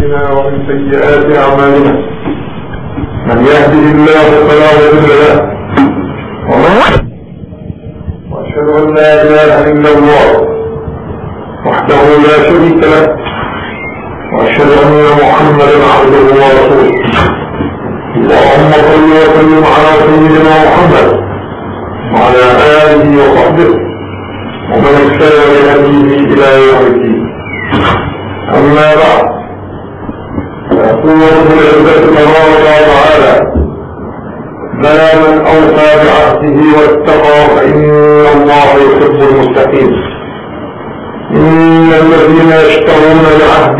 أنفسنا ومن سيئات أعمالنا. من يهده الله فلا مضل له. وأشهد أن لا إله إلا الله وحده لا شريك له. وأشهد أن محمدا عبده ورسوله. اللهم صل وسلم على سيدنا محمد وعلى آله وصحبه ومن اهتدى بهديه إلى يوم الدين. أما بعد وتعالى بلى من أوفى بعهده واتقى فإن الله يحب إن الذين يشترون الله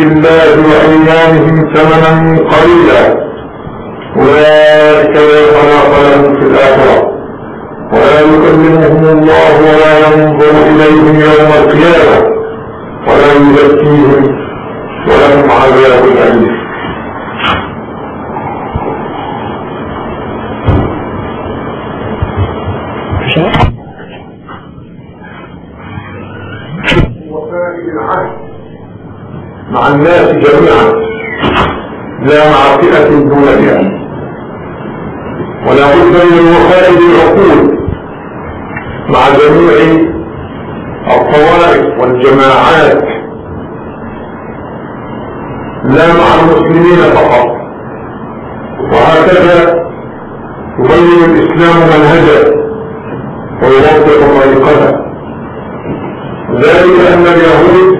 وأيامهم ثمنا قليلا. خلاق لهم في ولا يكلمهم الله ولا ينظر إليهم يوم القيامة. ولا عذاب وفاء العهد مع الناس جميعا لا مع فئة دون فئة ولا بد من الوفاء بالعقول مع جميع الطوائف والجماعات. لا مع المسلمين فقط. وهكذا يبين الإسلام منهجا ويوضح طريقته ذلك أن اليهود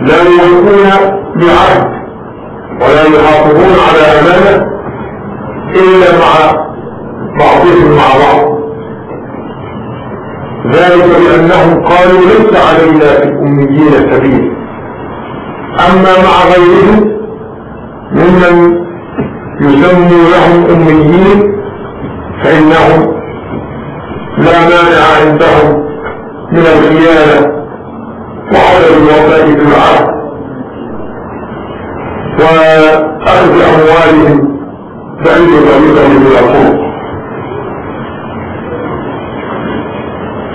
لا يوفون بعهد ولا يحافظون على أمانة إلا مع بعضهم مع بعض. ذلك بأنهم قالوا ليس علينا في الأميين سبيل. أما مع غيرهم ممن يسموا لهم أميين فإنهم لا مانع عندهم من الخيانة وعدم الوفاء بالعهد وأخذ أموالهم طريقة من الطرق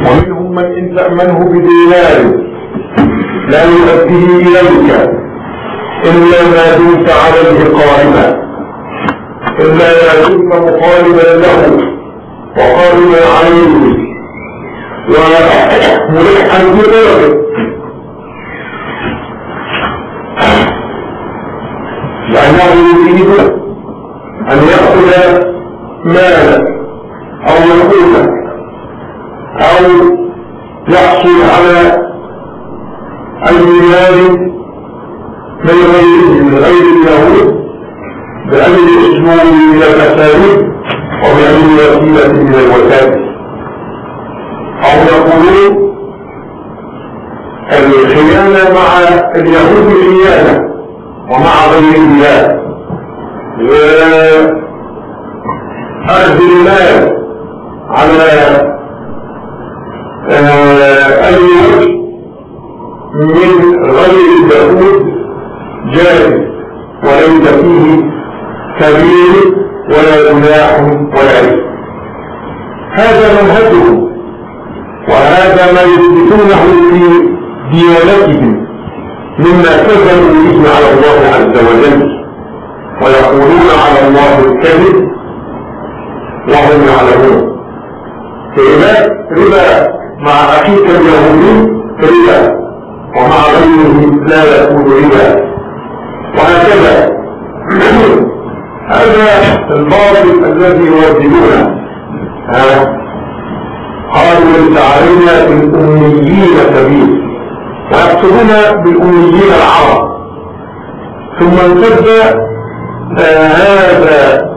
ومنهم من إن تأمنه بدينار لا يؤديه إليك إلا ما دمت عليه قائما إلا ما دمت مطالبا له وقائما عليه. وملحا بغيره لأنه يريد أن يأخذ مالا أو يقوله أو يحصل على أي مال من غيره من غير اليهود بأي أسلوب من الأساليب وبأي وسيلة من الوسائل. أو يقولون الخيانة مع اليهود خيانة ومع غير الله. أخذ المال على أي وجه. من غير اليهود جائز وليس فيه كبير ولا جناح ولا عيب. هذا منهجهم وهذا ما يثبتونه في ديانتهم مما كذبوا به على الله عز وجل ويقولون على الله الكذب وهم يعلمون. ربا ربا مع أخيك اليهودي ربا ومع غيره لا يكون ربا. وهكذا. هذا الباطل الذي يوجدونه قالوا ليس علينا في الأميين سبيل ويقصدون بالأميين العرب. ثم امتد هذا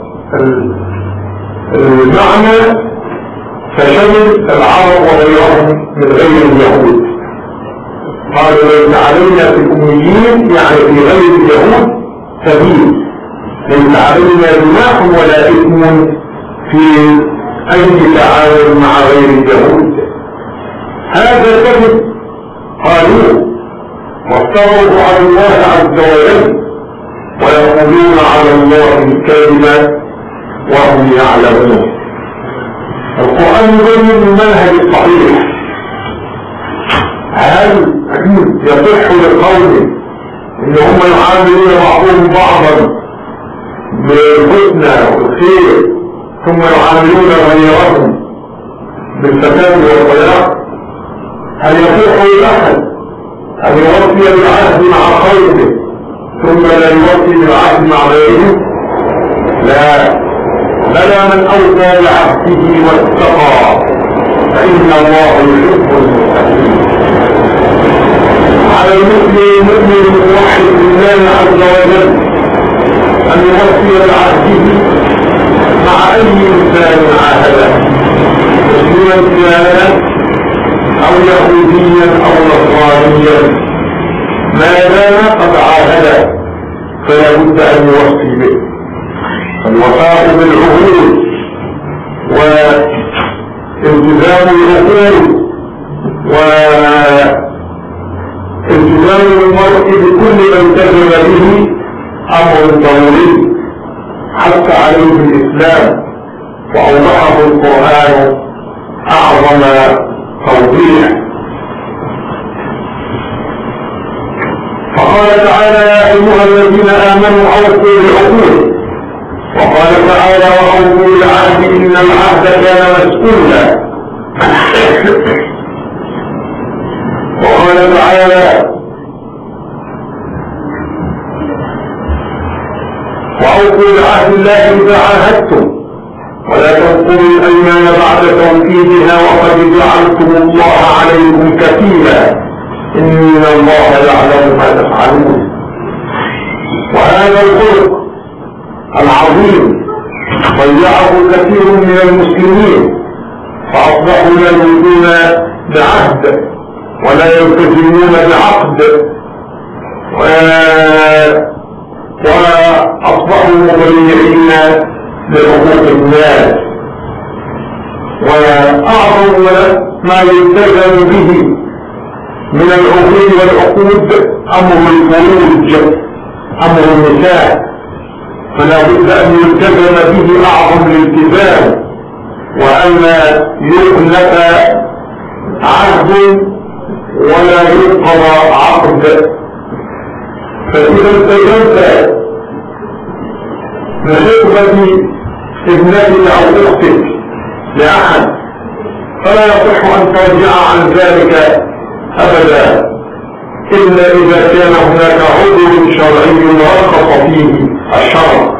المعنى فشمل العرب وغيرهم من غير اليهود. قالوا ليس علينا في الأميين يعني في غير اليهود سبيل. ليس علينا جناح ولا إثم في أي تعاون مع غير اليهود. هذا كذب قالوه. وافتروا على الله عز وجل. ويقولون على الله الكلمة وهم يعلمون. القرآن يبين المنهج الصحيح. هل يصح لقوم إن هم يعاملون بعضهم بعضا بالحسنى والخير ثم يعاملون غيرهم بالفساد والضياع. هل يصح لأحد أن يوفي بالعهد مع خيره ثم لا يوفي بالعهد مع غيره؟ لا. بلى من أوفى بعهده واتقى فإن الله يحب المتقين. على المؤمن الموحد لله عز وجل. أن يوفي بعهده مع أي إنسان عاهده. مسلما كان أو يهوديا أو نصرانيا. ما دام قد عاهد فلا بد أن يوفي به. الوفاء بالعهود والتزام العقول والتزام المرء بكل ما التزم به أمر ضروري. حتى عليه الإسلام وأوضحه القرآن أعظم توضيح. فقال تعالى يا أيها الذين آمنوا أوفوا بالعقول. وقال تعالى وأوفوا بالعهد إن العهد كان مسؤولا. وقال تعالى وأوفوا بعهد الله إذا عاهدتم ولا تنقلوا الأيمان بعد توكيدها وقد جعلتم الله عليكم كفيلا إن الله يعلم ما تفعلون وهذا الخلق العظيم ضيعه كثير من المسلمين فأصبحوا يؤمنون بعهد ولا يلتزمون بعقد وأصبحوا مضيعين لحقوق الناس. وأعظم ما يلتزم به من العقود والعقود أمر الفروج أمر النساء. فلا بد أن يلتزم به أعظم الالتزام. وأن يخلف عهد ولا يقضى عقد. فإذا التزمت بخطبة ابنتك أو أختك لأحد فلا يصح أن ترجع عن ذلك أبدا. إلا إذا كان هناك عذر شرعي رخص فيه الشرع.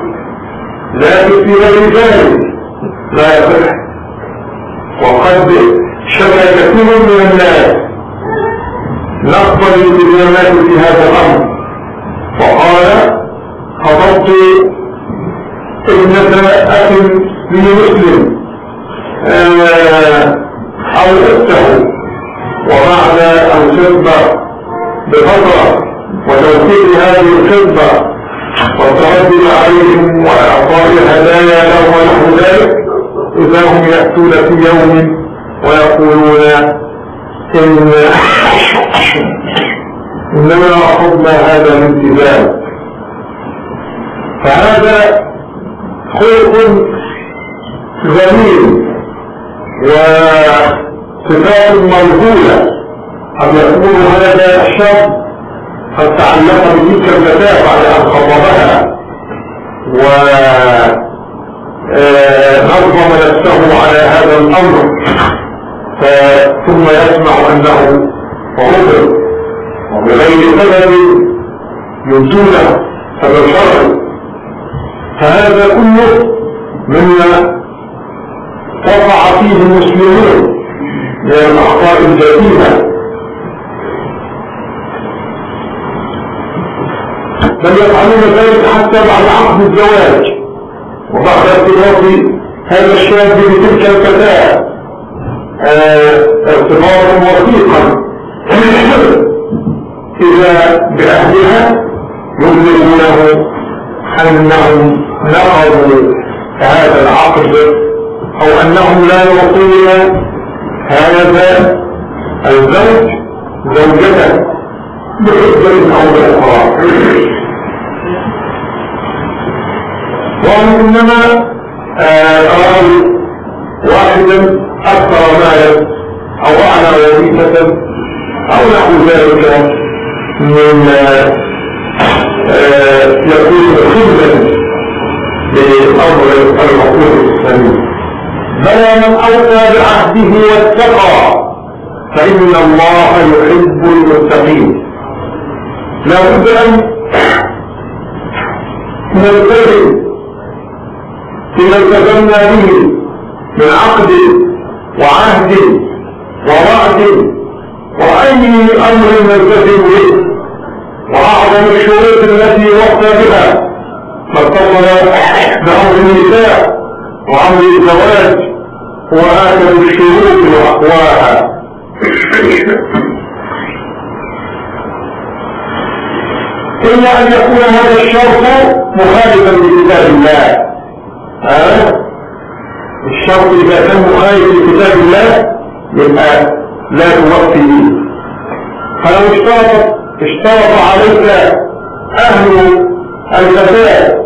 لكن في غير ذلك لا يصح. وقد شكى كثير من الناس نقض الالتزامات في هذا الأمر. وقال خطبت ابنة أخ لمسلم أو أخته وبعد أن تب بفترة وتوفيق هذه الخطبة والتردد عليهم وإعطاء الهدايا لهم ونحو ذلك إذا هم يأتون في يوم ويقولون إن إنما أخذنا هذا الانتباه فهذا خلق جميل وصفات مرهولة قد يكون هذا الشاب قد تعلق بتلك الفتاة بعد أن خطبها. ونظم نفسه على هذا الأمر. ثم يسمع أنه عذر وبغير سبب يبدونه سبب شرعي فهذا كله مما وقع فيه المسلمون من الأخطاء الجديدة. بل يفعلون ذلك حتى بعد عقد الزواج وبعد ارتباط هذا الشاب بتلك الفتاة. ارتباطا وثيقا إذا بأهلها يبلغونه أنهم نقضوا هذا العقد أو أنهم لا يعطون هذا الزوج زوجته بحجة أو بأخرى. وهم إنما أرادوا واحدا أكثر مالا أو أعلى وظيفة أو نحو ذلك من يكون خدمة لأمر المقول الإسلامي بلى من أوفى بعهده واتقى فإن الله يحب المتقين. لا بد أن نلتزم فيما التزمنا به من عقد وعهد ووعد وأي أمر نلتزم به وأعظم الشروط التي وقت بها. ما اتصل بأمر النساء وأمر الزواج. هو آخر الشروط وأقواها. إلا أن يكون هذا الشرط مخالفا لكتاب الله. ها؟ الشرط إذا كان مخالف لكتاب الله يبقى لا توفي به فلو اشترط اشترط عليك أهل الفساد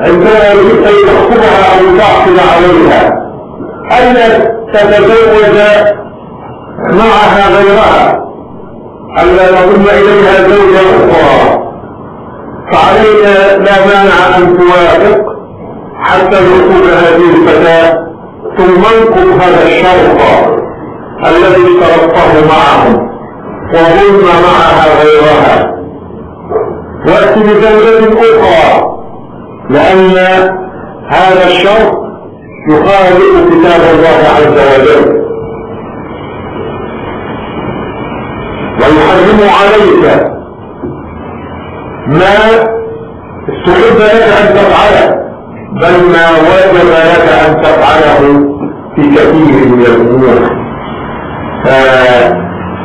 عندما يريد أن تخطبها أو تعقد عليها. ألا تتزوج معها غيرها؟ ألا نضم إليها زوجة أخرى. فعليك لا مانع أن توافق. حتى دخول هذه الفتاة ثم انقض هذا الشرط الذي اشترطه معهم وظلم معها غيرها. وأتي بزوجة أخرى لأن هذا الشرط يخالف كتاب الله عز وجل. ويحرم عليك ما استحب لك أن تفعله. بل ما وجب لك أن تفعله في كثير من الأمور.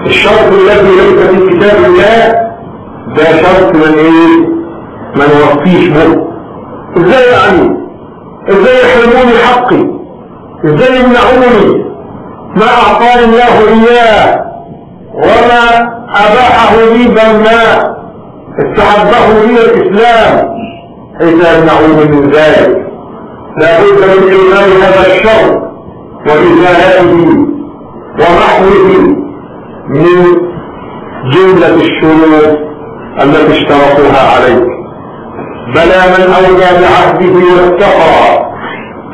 الشرط الذي ليس في كتاب الله ده شرط من إيه؟ ما نوفيش به إزاي يعني؟ إزاي يحرموني حقي؟ إزاي يمنعوني؟ ما أعطاني الله إياه وما أباحه لي بل ما استحبه لي الإسلام. اذا يمنعوني من ذلك. لابد من إيمان هذا الشر وإزالته ومحوه من جملة الشروط التي اشترطوها عليك بلى من أولى بعهده واتقى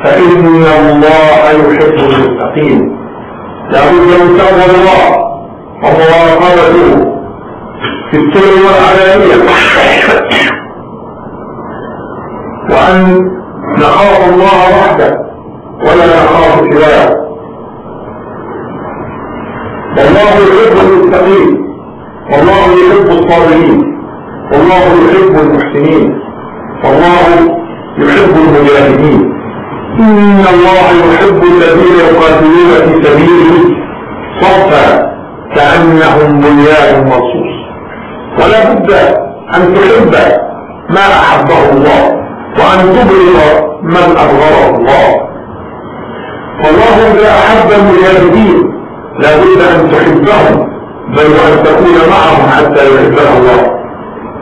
فإن الله يحب المتقين. لابد من تقوى الله ومراقبته في السر والعلانية. وأن نخاف الله وحده ولا نخاف سواه والله يحب المتقين والله يحب الصابرين والله يحب المحسنين والله يحب المجاهدين. إن الله يحب الذين يقاتلون في سبيله صفا كأنهم بنيان مرصوص. ولا بد أن تحب ما أحبه الله. وأن تبغض من أبغضه الله. والله إذا أحب المجاهدين لا بد أن تحبهم بل وأن تكون معهم حتى يحبها الله.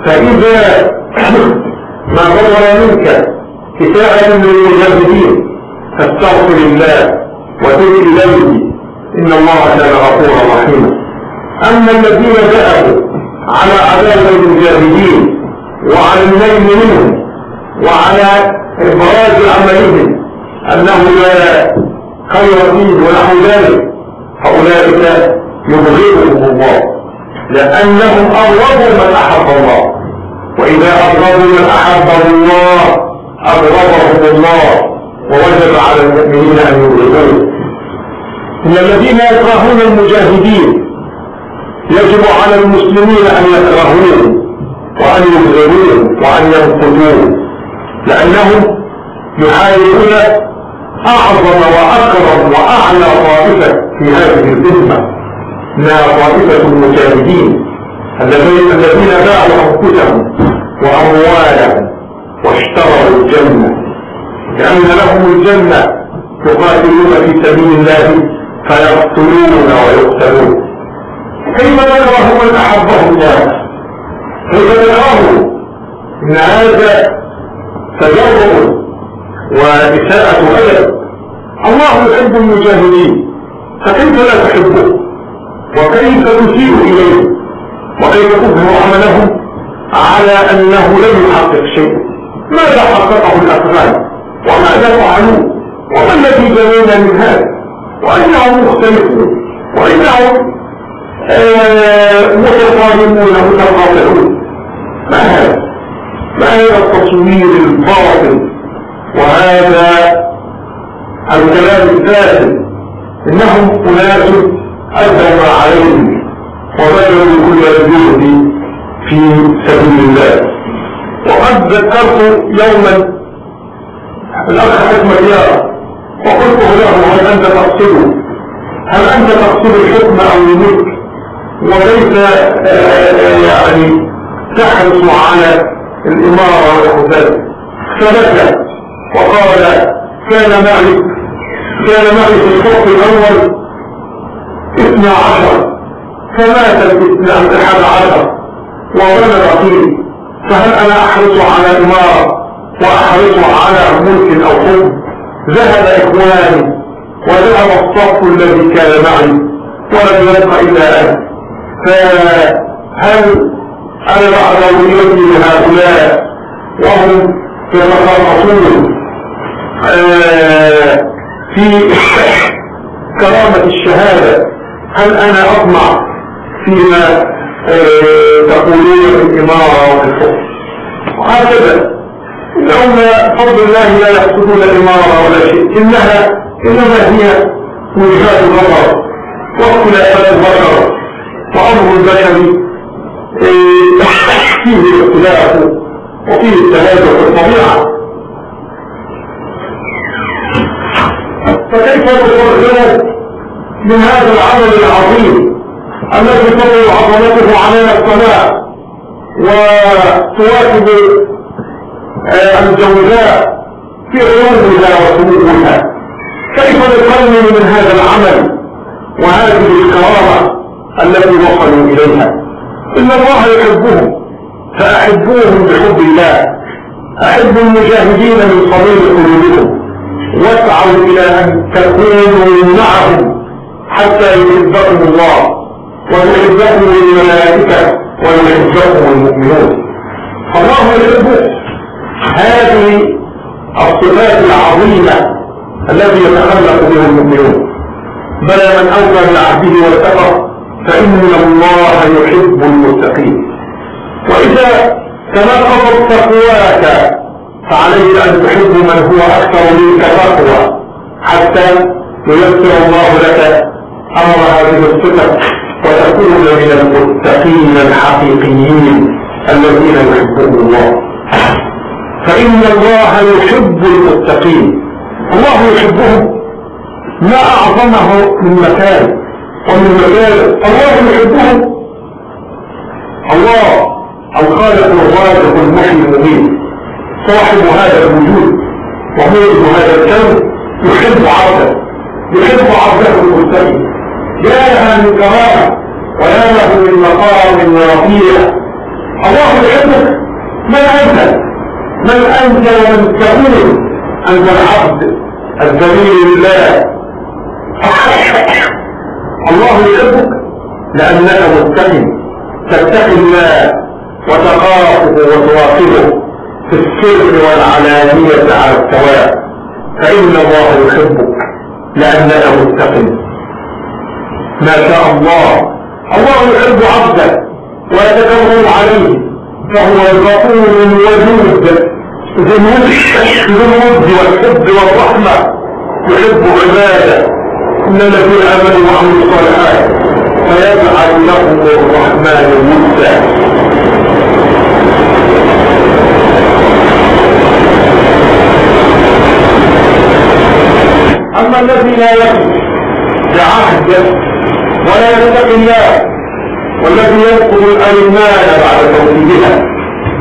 فإذا ما ظهر منك كفاءة للمجاهدين فاستغفر الله وتب إليه. إن الله كان غفورا رحيما. أما الذين ذهبوا على عذاب المجاهدين وعلى الليل منهم وعلى إبراز عملهم أنه لا خير فيه ونحو ذلك. فأولئك يبغضهم الله لأنهم أغضبوا من أحب الله. وإذا أغضبوا من أحبه الله أغضبهم الله ووجب على المؤمنين أن يبغضوه إن الذين يكرهون المجاهدين يجب على المسلمين أن يكرهوهم وأن يبغضوهم وأن ينقذوهم. لأنهم يحاربون أعظم وأكرم وأعلى طائفة في هذه الأمة. إنها طائفة المجاهدين الذين باعوا أنفسهم وأموالهم واشتروا الجنة. لأن لهم الجنة يقاتلون في سبيل الله فيقتلون ويقتلون. كيف نكره من أحبه الله كيف نكره إن هذا تجرب وإساءة أدب الله يحب المجاهدين فكيف لا تحبه؟ وكيف تسيء إليه؟ وكيف تظهر عملهم على أنه لم يحقق شيء؟ ماذا حققه الأفغان؟ وماذا فعلوا؟ وما الذي جرينا من هذا؟ وإنهم مختلفون؟ وإنهم آه، متقاربون متقاطعون؟ ما هذا؟ ما هذا التصوير الباطل وهذا الكلام الفاسد إنهم أناس ما عليهم وبذلوا كل الجهد في سبيل الله. وقد ذكرت يوما الأخ حكمة يارا وقلت له هل أنت تقصده هل أنت تقصد الحكم أو الملك؟ وليس آه، يعني تحرص على الإمارة والحساب فبكى وقال كان معي كان معي في الصف الأول اثنى عشر. فمات الاثنى احد عشر وبلغ فيه. فهل أنا أحرص على إمارة وأحرص على ملك أو حكم ذهب إخواني وذهب الصف الذي كان معي ولم يبق إلا أنا. فهل أنا بعد اولويتي لهؤلاء وهم يتخلصون آه، في كرامة الشهادة هل أنا أطمع فيما آه، تقولون في الإمارة وفي الحكم وهكذا. انهم بفضل الله لا يقصدون الإمارة ولا شيء. إنها إنما هي وجهات النظر. واختلافات البشر وأمر البشري آه، فيه الاختلاف وفيه التنازع في الطبيعة فكيف تفرغ من هذا العمل العظيم الذي تطل عظمته علينا السماء وتواكب الجوزاء في علومها وسلوكها كيف نقلل من هذا العمل وهذه الكرامة التي وصلوا إليها؟ إن الله يحبهم فأحبوهم بحب الله. أحبوا المجاهدين من صميم قلوبكم واسعوا إلى أن تكونوا معهم حتى يحبكم الله. ويحبكم الملائكة ويحبكم المؤمنون. فالله يحب هذه الصفات العظيمة التي يتخلق بها المؤمنون. بلى من أوفى بعهده واتقى فإن الله يحب المتقين. وإذا تنقضت تقواك فعليك أن تحب من هو أكثر منك تقوى حتى ييسر الله لك أمر هذه الصفة وتكون من المتقين الحقيقيين الذين يحبهم الله. فإن الله يحب المتقين. الله يحبهم. ما أعظمه من مكان. ومن الله يحبهم الله الخالق الرازق المحيي المميت. صاحب هذا الوجود ومولد هذا الكون. يحب عبده. يحب عبده المستقيم. يا لها من كرامه ويا له من مقام رفيع الله يحبك. من أنت؟ من أنت ومن تقول أنت العبد الذليل لله. الله يحبك لأنك متقي تتقي الله وتخافه وتراقبه في السر والعلانية على السواء فإن الله يحبك لأنك متقن ما شاء الله. الله يحب عبده ويتكرم عليه فهو الغفور الودود. ذو الود والحب والرحمة يحب عباده. إن الذين آمنوا وعملوا الصالحات فيجعل لهم الرحمن ودا. أما الذي لا يخرج بعهد ولا يتقي الله والذي يذكر الأيمان بعد توحيدها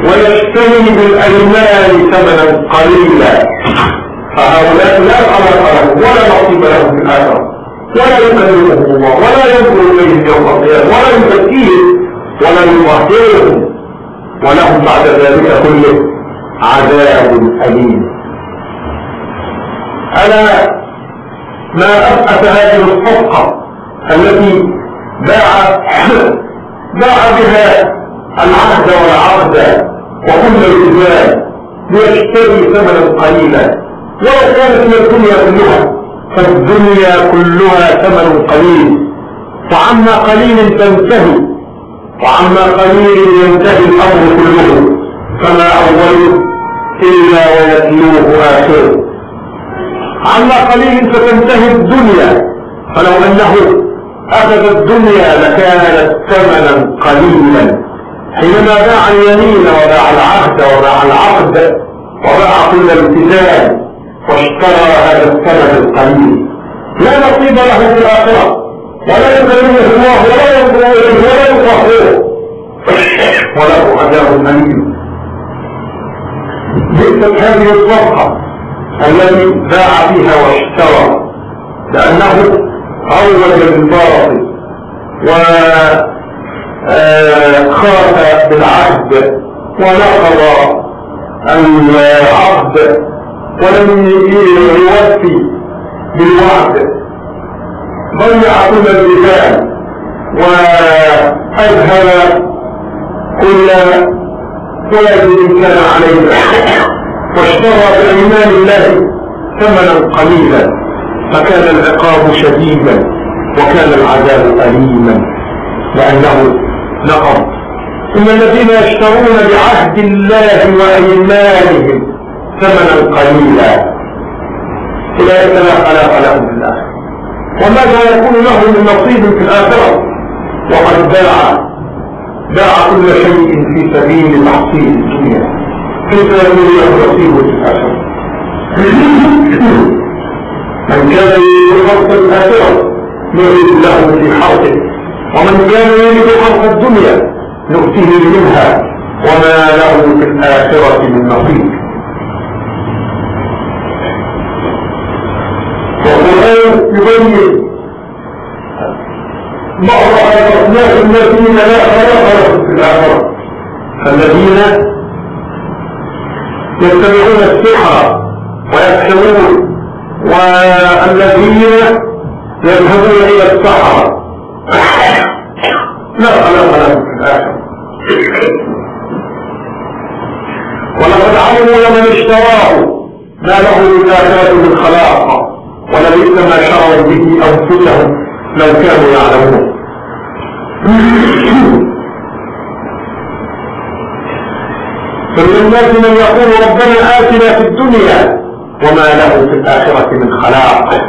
ويشتري بالأيمان ثمنا قليلا. فهؤلاء لا خلق لهم ولا نصيب لهم في الآخرة. ولا يكلمهم الله ولا ينظر إليهم يوم القيامة ولا يزكيهم ولا يطهرهم ولهم بعد ذلك كله عذاب أليم. ألا ما أبقت هذه الصفقة التي باع باع بها العهد والعقد وكل التزام ليشتري ثمنا قليلا ولو كانت هي الدنيا كلها. فالدنيا كلها ثمن قليل. وعما قليل تنتهي. وعما قليل ينتهي الأمر كله. فما اوله إلا ويتلوه اخره عما قليل فتنتهي الدنيا. فلو أنه أخذ الدنيا لكانت ثمنا قليلا. حينما باع اليمين وباع العهد وباع العقد وباع كل التزام واشترى هذا الثمن القليل. لا نصيب له في الآخرة. ولا يكلمه الله ولا ينظر إليه ولا يطهره وله عذاب أليم. بئست هذه الصفقه التي باع فيها واشترى لأنه عوج بالباطل وخاف بالعهد ونقض العقد ولم يوفي بالوعد. ضيع كل الرجال واذهب كل ولد كان عليه. واشترى بأيمان الله ثمنا قليلا. فكان العقاب شديدا وكان العذاب أليما. لأنه نقض إن الذين يشترون بعهد الله وأيمانهم ثمنا قليلا. أولئك لا خلاق لهم في الآخرة وماذا يكون له من نصيب في الآخرة. وقد باع باع كل شيء في سبيل تحصيل الدنيا. كيف يكون له نصيب في الآخرة؟ من كان يريد حرث الآخرة نريد له في حرثه ومن كان يريد حرث الدنيا نؤتيه منها. وما له في الآخرة من نصيب. والقرآن يبين بعض الأصناف الذين لا خلاق لهم في الآخرة الذين يتبعون السحر ويكسبون والذين يذهبون إلى الصحراء لا خلاق لهم في الآخرة ولقد علموا لمن اشتراه ما له بالآخرة من خلاق ولبئس ما شروا به أنفسهم لو كانوا يعلمون. فمن الناس من يقول ربنا آتنا في الدنيا وما له في الآخرة من خلاق.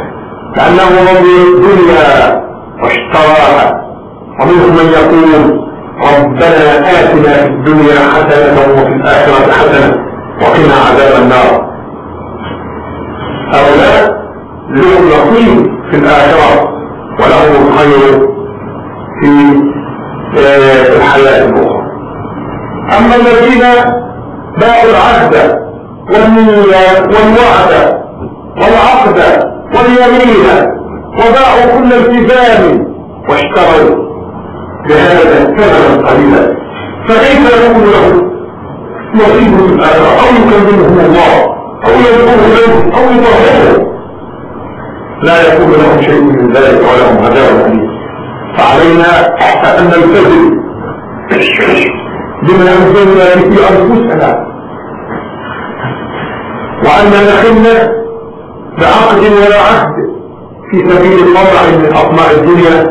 لأنه رضي الدنيا واشتراها. ومنهم من يقول ربنا آتنا في الدنيا حسنة وفي الآخرة حسنة وقنا عذاب النار. هؤلاء لهم نصيب في الآخرة ولهم الخير في الحياة الأخرى. أما الذين باعوا العهد والنية والوعد والعقد واليمين وباعوا كل التزام واشتروا بهذا ثمنا قليلا فكيف يكون له نصيب في الآخرة أو يكلمهم الله أو يذكره له أو يطهره. لا يكون لهم شيء من ذلك ولهم عذاب أليم فعلينا أن نلتزم بما أنزلنا في أنفسنا. وأن نخل بعقد ولا عهد في سبيل طمع من أطماع الدنيا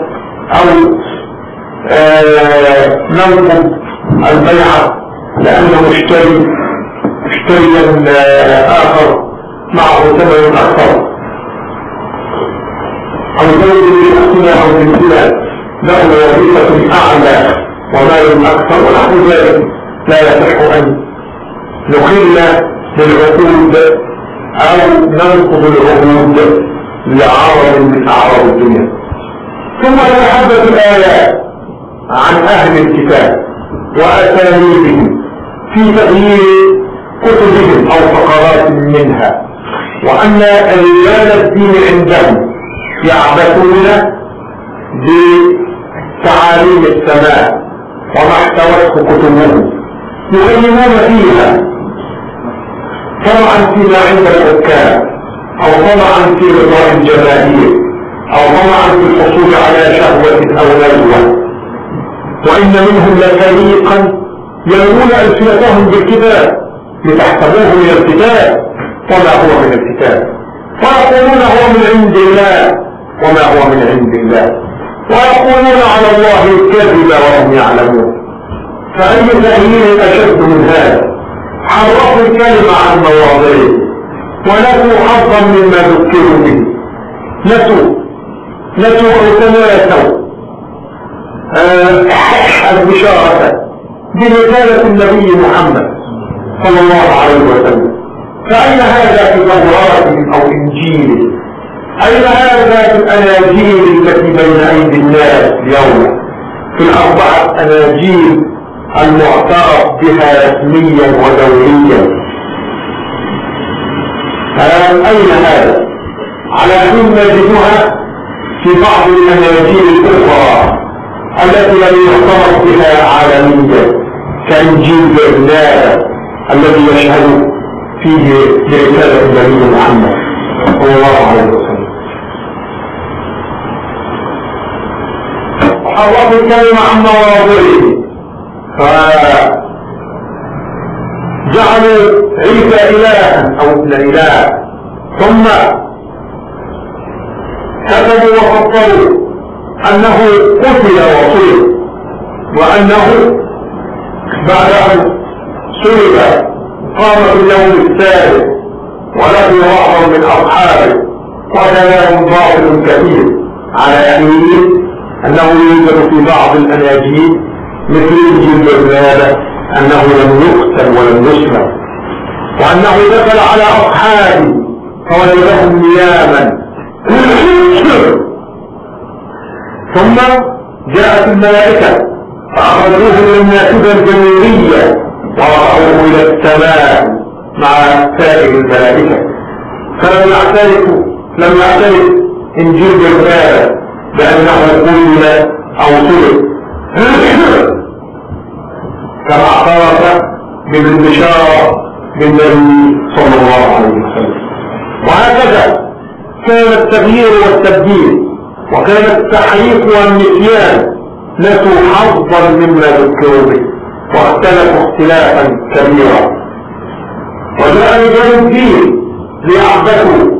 أو آه ننقض البيعة لأنه اشتري اشتري آخر معه ثمن أكثر. أو زوج بأسنا أو بنتنا له وظيفة أعلى ومال أكثر ونحو ذلك لا يصح أن نخل بالعقود أو ننقض العقود لعرض من أعراض الدنيا. ثم تتحدث الآيات عن أهل الكتاب وأساليبهم في تغيير كتبهم أو فقرات منها وأن رجال الدين عندهم يعبثون بتعاليم السماء وما احتوته كتبهم يغيرون فيها. طمعا فيما عند الحكام أو طمعا في رضاء الجماهير أو طمعا في الحصول على شهوة أو نجوة وإن منهم لفريقا يلوون ألسنتهم بالكتاب لتحسبوه من الكتاب. وما هو من الكتاب. ويقولون هو من عند الله. وما هو من عند الله. ويقولون على الله الكذب وهم يعلمون. فأي تأييد أشد من هذا؟ حرفوا الكلمة عن مواضعه. ونسوا حظا مما ذكروا به. نسوا نسوا أو آه، البشارة. برسالة النبي محمد صلى الله عليه وسلم. فأين هذا في توراة أو إنجيل أين هذا الأناجيل التي بين أيدي الناس اليوم؟ في الأربعة أناجيل المعترف بها رسميا ودوليا. أين هذا؟ على أن نجدها في بعض الأناجيل الأخرى التي لم يعترف بها عالميا كإنجيل بغداد الذي يشهد فيه برسالة النبي محمد صلى الله عليه وسلم. حرفوا الكلمة عن مواضعه فجعلوا عيسى إلها أو ابن إله. ثم كتبوا وفصلوا أنه قتل وصلب وأنه بعد أن صلب قام في اليوم الثالث ولم يراه من أصحابه وكلام باطل كثير على يمين أنه يوجد في بعض الأناجيل مثل إنجيل بغداد أنه لم يقتل ولم يسلم وأنه دخل على أصحابه فوجدهم نياما. ثم جاءت الملائكة فأخرجوه من النافذة الجنوبية ورفعوه إلى السماء مع سائر الملائكة. فلم يعترفوا لم يعترف إنجيل بغداد بأنه قل أو سلب كما اعترف بالبشارة بالنبي صلى الله عليه وسلم. وهكذا كان التغيير والتبديل وكان التحريف والنسيان نسوا حظا مما ذكروا به واختلفوا اختلافا كبيرا. وجاء رجال الدين ليعبثوا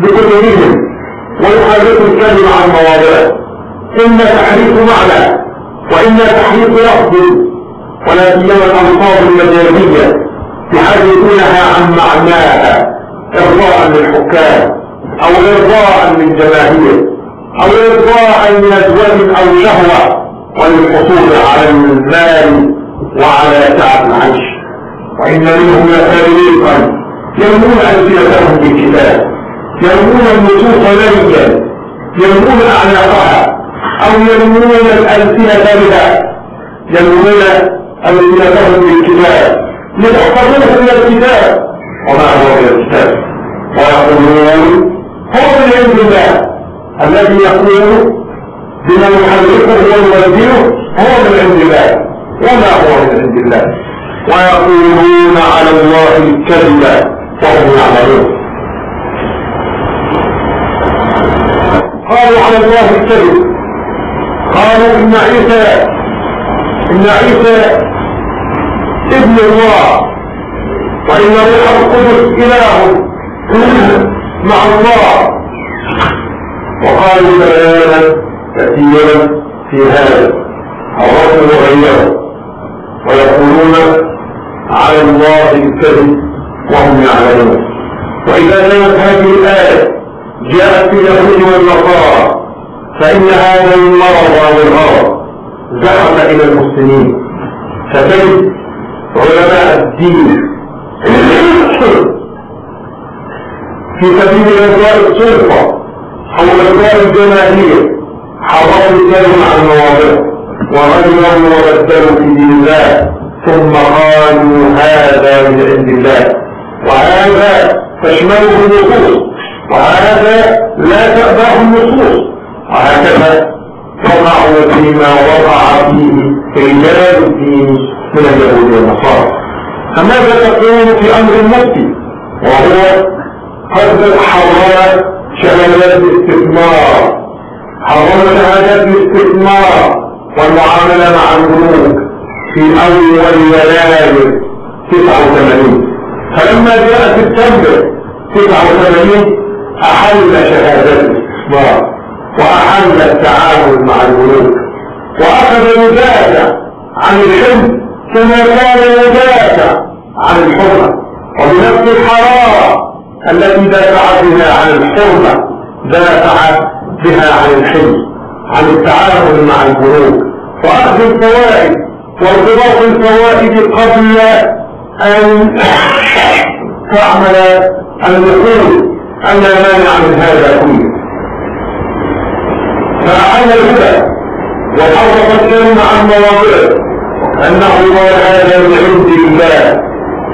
بكتبهم. ويحرفوا الكلمة عن مواضعه إن تحريف معنى وإن تحريف لفظ ولا سيما الألفاظ المجازية يحرفونها عن معناها إرضاء للحكام أو إرضاء للجماهير أو إرضاء لنزوة أو شهوة وللحصول على المال وعلى تعب العيش. وإن منهم لفريقا يرمون ألسنتهم بالكتاب. يرمون النصوص ليا يرمون أعناقها أو يرمون الألسنة بها يرمون ألسنتهم بالكتاب لتحفظوه من الكتاب. وما هو من الكتاب؟ ويقولون هو من عند الله. الذي يقول بما يحركه ويبدله هو من عند الله. وما هو من عند الله؟ ويقولون على الله الكذب وهم يعملون قالوا على الله الكذب قالوا إن عيسى إن عيسى ابن الله. وإن روح القدس إله مع الله. وقالوا بيانا كثيرا في هذا. الرجل غيره. ويقولون على الله الكذب وهم يعلمون. وإذا كانت هذه الآية جاءت اليهود والنصارى فإن هذا المرض أو الغرض ذهب إلى المسلمين. فتجد علماء الدين في سبيل إلقاء السلطة أو إلقاء الجماهير حرموا الكلمة عن مواضعه ورجلا وبدلوا في دين الله ثم قالوا هذا من عند الله. وهذا تشمله النصوص وهذا لا تأباه النصوص. وهكذا وقعوا فيما وقع فيه رجال الدين من اليهود والنصارى. فماذا تقول في أمر المفتي وهو قد حرم شهادات الاستثمار. حرم شهادات الاستثمار والمعاملة مع البنوك في أول يناير 89 فلما جاء سبتمبر 89 أحل الاستثمار وأحل التعامل مع البنوك وأخذ يدافع عن الحلم كما كان يدافع عن الحرمة. وبنفس الحرارة التي دافع بها عن الحرمة دافع بها عن الحلم عن التعامل مع البنوك وأخذ الفوائد وارتباط الفوائد قبل أن تعمل النقود أن لا مانع من هذا كله. فأحل الهدى وحرف الكلمة عن مواضعه أنه ما هذا من عند الله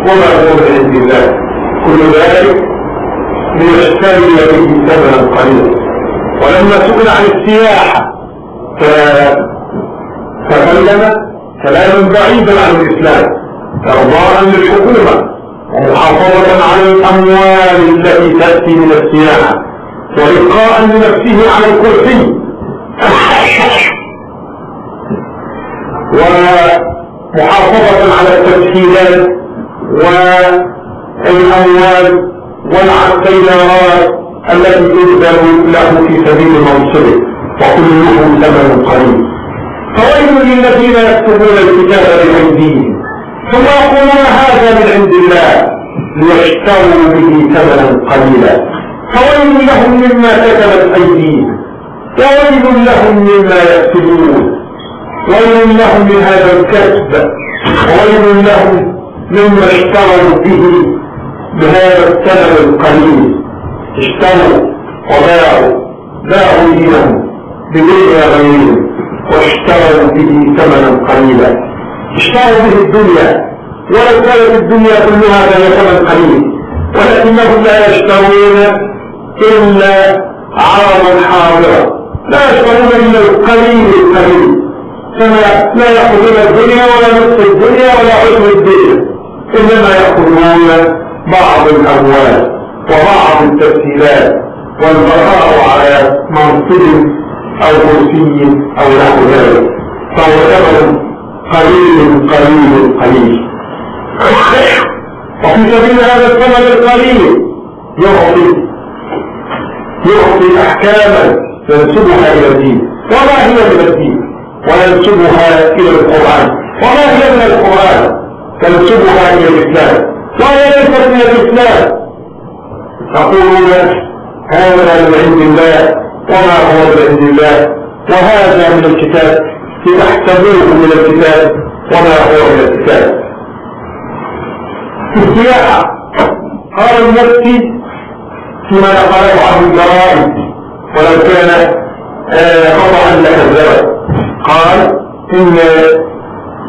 وما هو من عند الله. كل ذلك ليشتري به ثمنا قليلا. ولما سئل عن السياحة تكلم كلاما بعيدا عن الإسلام إرضاء للحكومة. ومحافظة على الأموال التي تأتي من السياحة وإبقاء لنفسه على الكرسي. ومحافظة على التسهيلات والأموال والسيارات التي تبذل له في سبيل منصبه وكله ثمن قليل. فويل للذين يكتبون الكتاب بأيديهم. ثم يقولون هذا من عند الله ليشتروا به ثمنا قليلا. فويل لهم مما كتبت أيديهم وويل لهم مما يكتبون ويل لهم من هذا الكسب وويل لهم مما اشتروا به بهذا الثمن القليل. اشتروا وباعوا باعوا دينهم بدنيا غيرهم واشتروا به ثمنا قليلا. اشتروا به الدنيا؟ ولو كانت الدنيا كلها بها ثمن قليل ولكنهم لا يشترون إلا عرضا حاضرا. لا يشترون إلا القليل القليل. كما لا يأخذون الدنيا ولا نصف الدنيا ولا عشر الدنيا. إنما يأخذون بعض الأموال وبعض التسهيلات والبقاء على منصب أو كرسي أو نحو ذلك. فهو ثمن قليل قليل قليل. وفي سبيل هذا الثمن القليل يعطي يعطي أحكاما تنسبها إلى الدين. وما هي من الدين؟ وينسبها إلى القرآن. وما هي من القرآن؟ تنسبها إلى الإسلام. وهي ليست من الإسلام؟ تقولون هذا من عند الله وما هو من عند الله؟ وهذا من الكتاب. لتحسبوه من الكتاب وما هو من الكتاب. في السياحة قال المفتي فيما نقله عن الجرائم ولو كان آه، خطأ لكذبه قال إن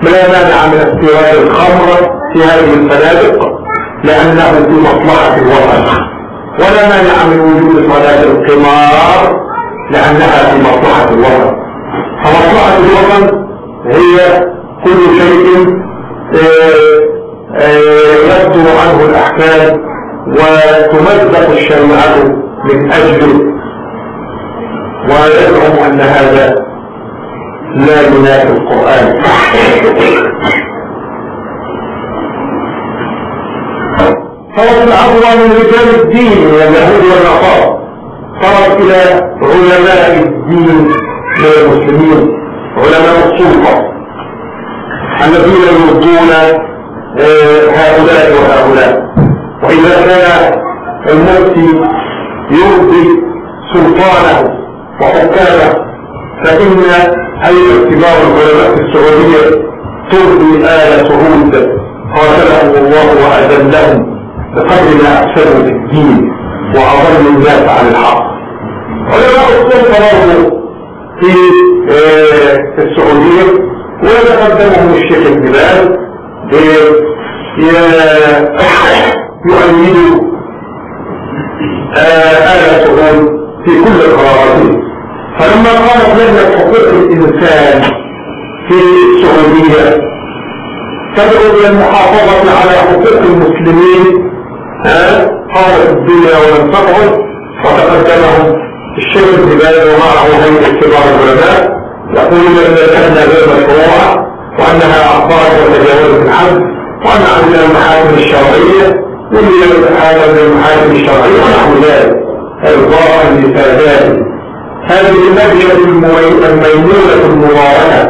لا مانع من استيراد الخمر في هذه الفنادق لأنه في مصلحة الوطن ولا مانع من وجود صلاة القمار لأنها في مصلحة الوطن. فمصلحة الوطن هي كل شيء آه، آه، يصدر عنه الأحكام وتمزق الشريعة من أجله. ويزعم أن هذا لا ينافي القرآن. صارت العفو من رجال الدين من اليهود والنصارى. صارت إلى علماء الدين. من المسلمين علماء السلطة. الذين يرضون آه، هؤلاء وهؤلاء. وإذا كان المفتي يرضي سلطانه وحكامه فإن هيئة كبار العلماء في السعودية ترضي آل سعود قاتلهم الله وأذلهم بقدر ما أحسنوا في الدين وأضل الناس عن الحق. علماء السلطة في آه، في السعودية ويتقدمهم الشيخ ابن باز يؤيدوا آه، آل سعود في كل قراراتهم. فلما قامت لجنة حقوق الإنسان في السعودية تدعو إلى المحافظة على حقوق المسلمين قامت الدنيا ولم تقعد وتقدمهم الشيخ ابن باز ومعه هيئة كبار العلماء يقولون إن اللجنة غير مشروعة وأنها أخطاء وتجاوزت الحد وأن عندنا المحاكم الشرعية واللي هذا من المحاكم الشرعية ونحو ذلك. إرضاء لساداته هذه اللجنة الميمونة المباركة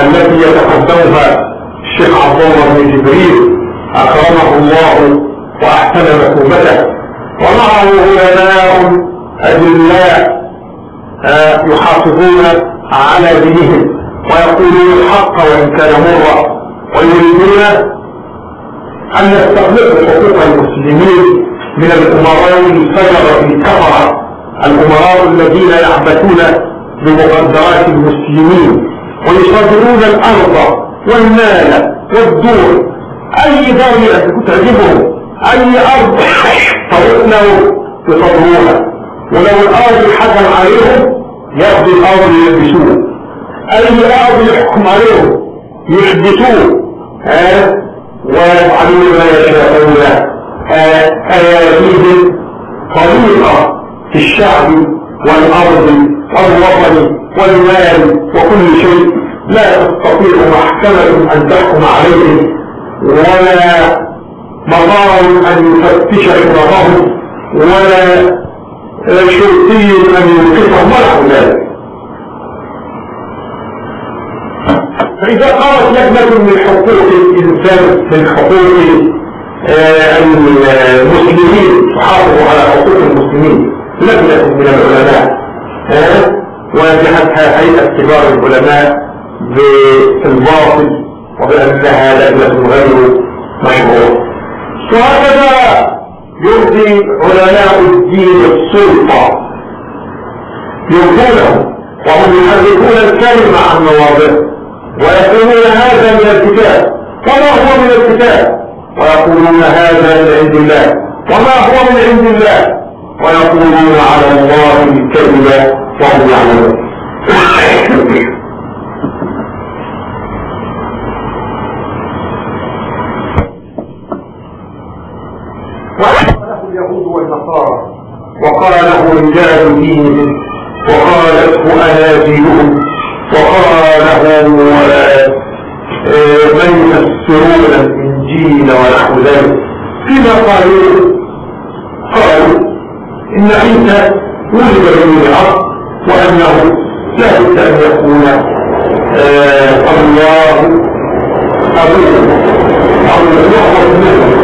التي يتقدمها الشيخ عبد الله بن جبريل. أكرمه الله وأحسن مثوبته ومعه علماء أدلاء آه، يحافظون على دينهم ويقولون الحق وإن كان مرا ويريدون أن يستغلقوا حقوق المسلمين من الأمراء الفجر الكفرة الأمراء الذين يعبثون بمقدرات المسلمين ويصادرون الأرض والمال والدور. أي دولة تعجبهم أي أرض له يصدروها ولو الأرض حكم عليهم يأخذوا الأرض يلبسوها أي أرض يحكم عليهم يحدثوه ها؟ ويفعلون ما يشاءون. أياديهم طريقة في الشعب والأرض والوطن والمال وكل شيء. لا تستطيع محكمة أن تحكم عليهم ولا مطار أن يفتش إبراههم ولا شرطي أن يوقفهم ولا ذلك فإذا قامت لجنة من حقوق الإنسان من حقوق آه، المسلمين تحافظ على حقوق المسلمين لجنة من العلماء آه، واجهتها هيئة كبار العلماء بالباطل وبأنها لجنة غير مشروع وهكذا يرضي علماء الدين السلطة يرضونه وهم يحركون الكلمة عن مواضعه ويقولون هذا من الكتاب وما هو من الكتاب؟ ويقولون هذا من عند الله وما هو من عند الله؟ ويقولون على الله الكذب وهم يعلمون وله اليهود والنصارى وقاله رجال دينهم وقالته اناجيلهم وقاله من يفسرون الإنجيل ونحو ذلك؟ فيما قالوا قالوا إن عيسى ولد من العصر وأنه لا بد أن يكون الله أبوه أو الله منه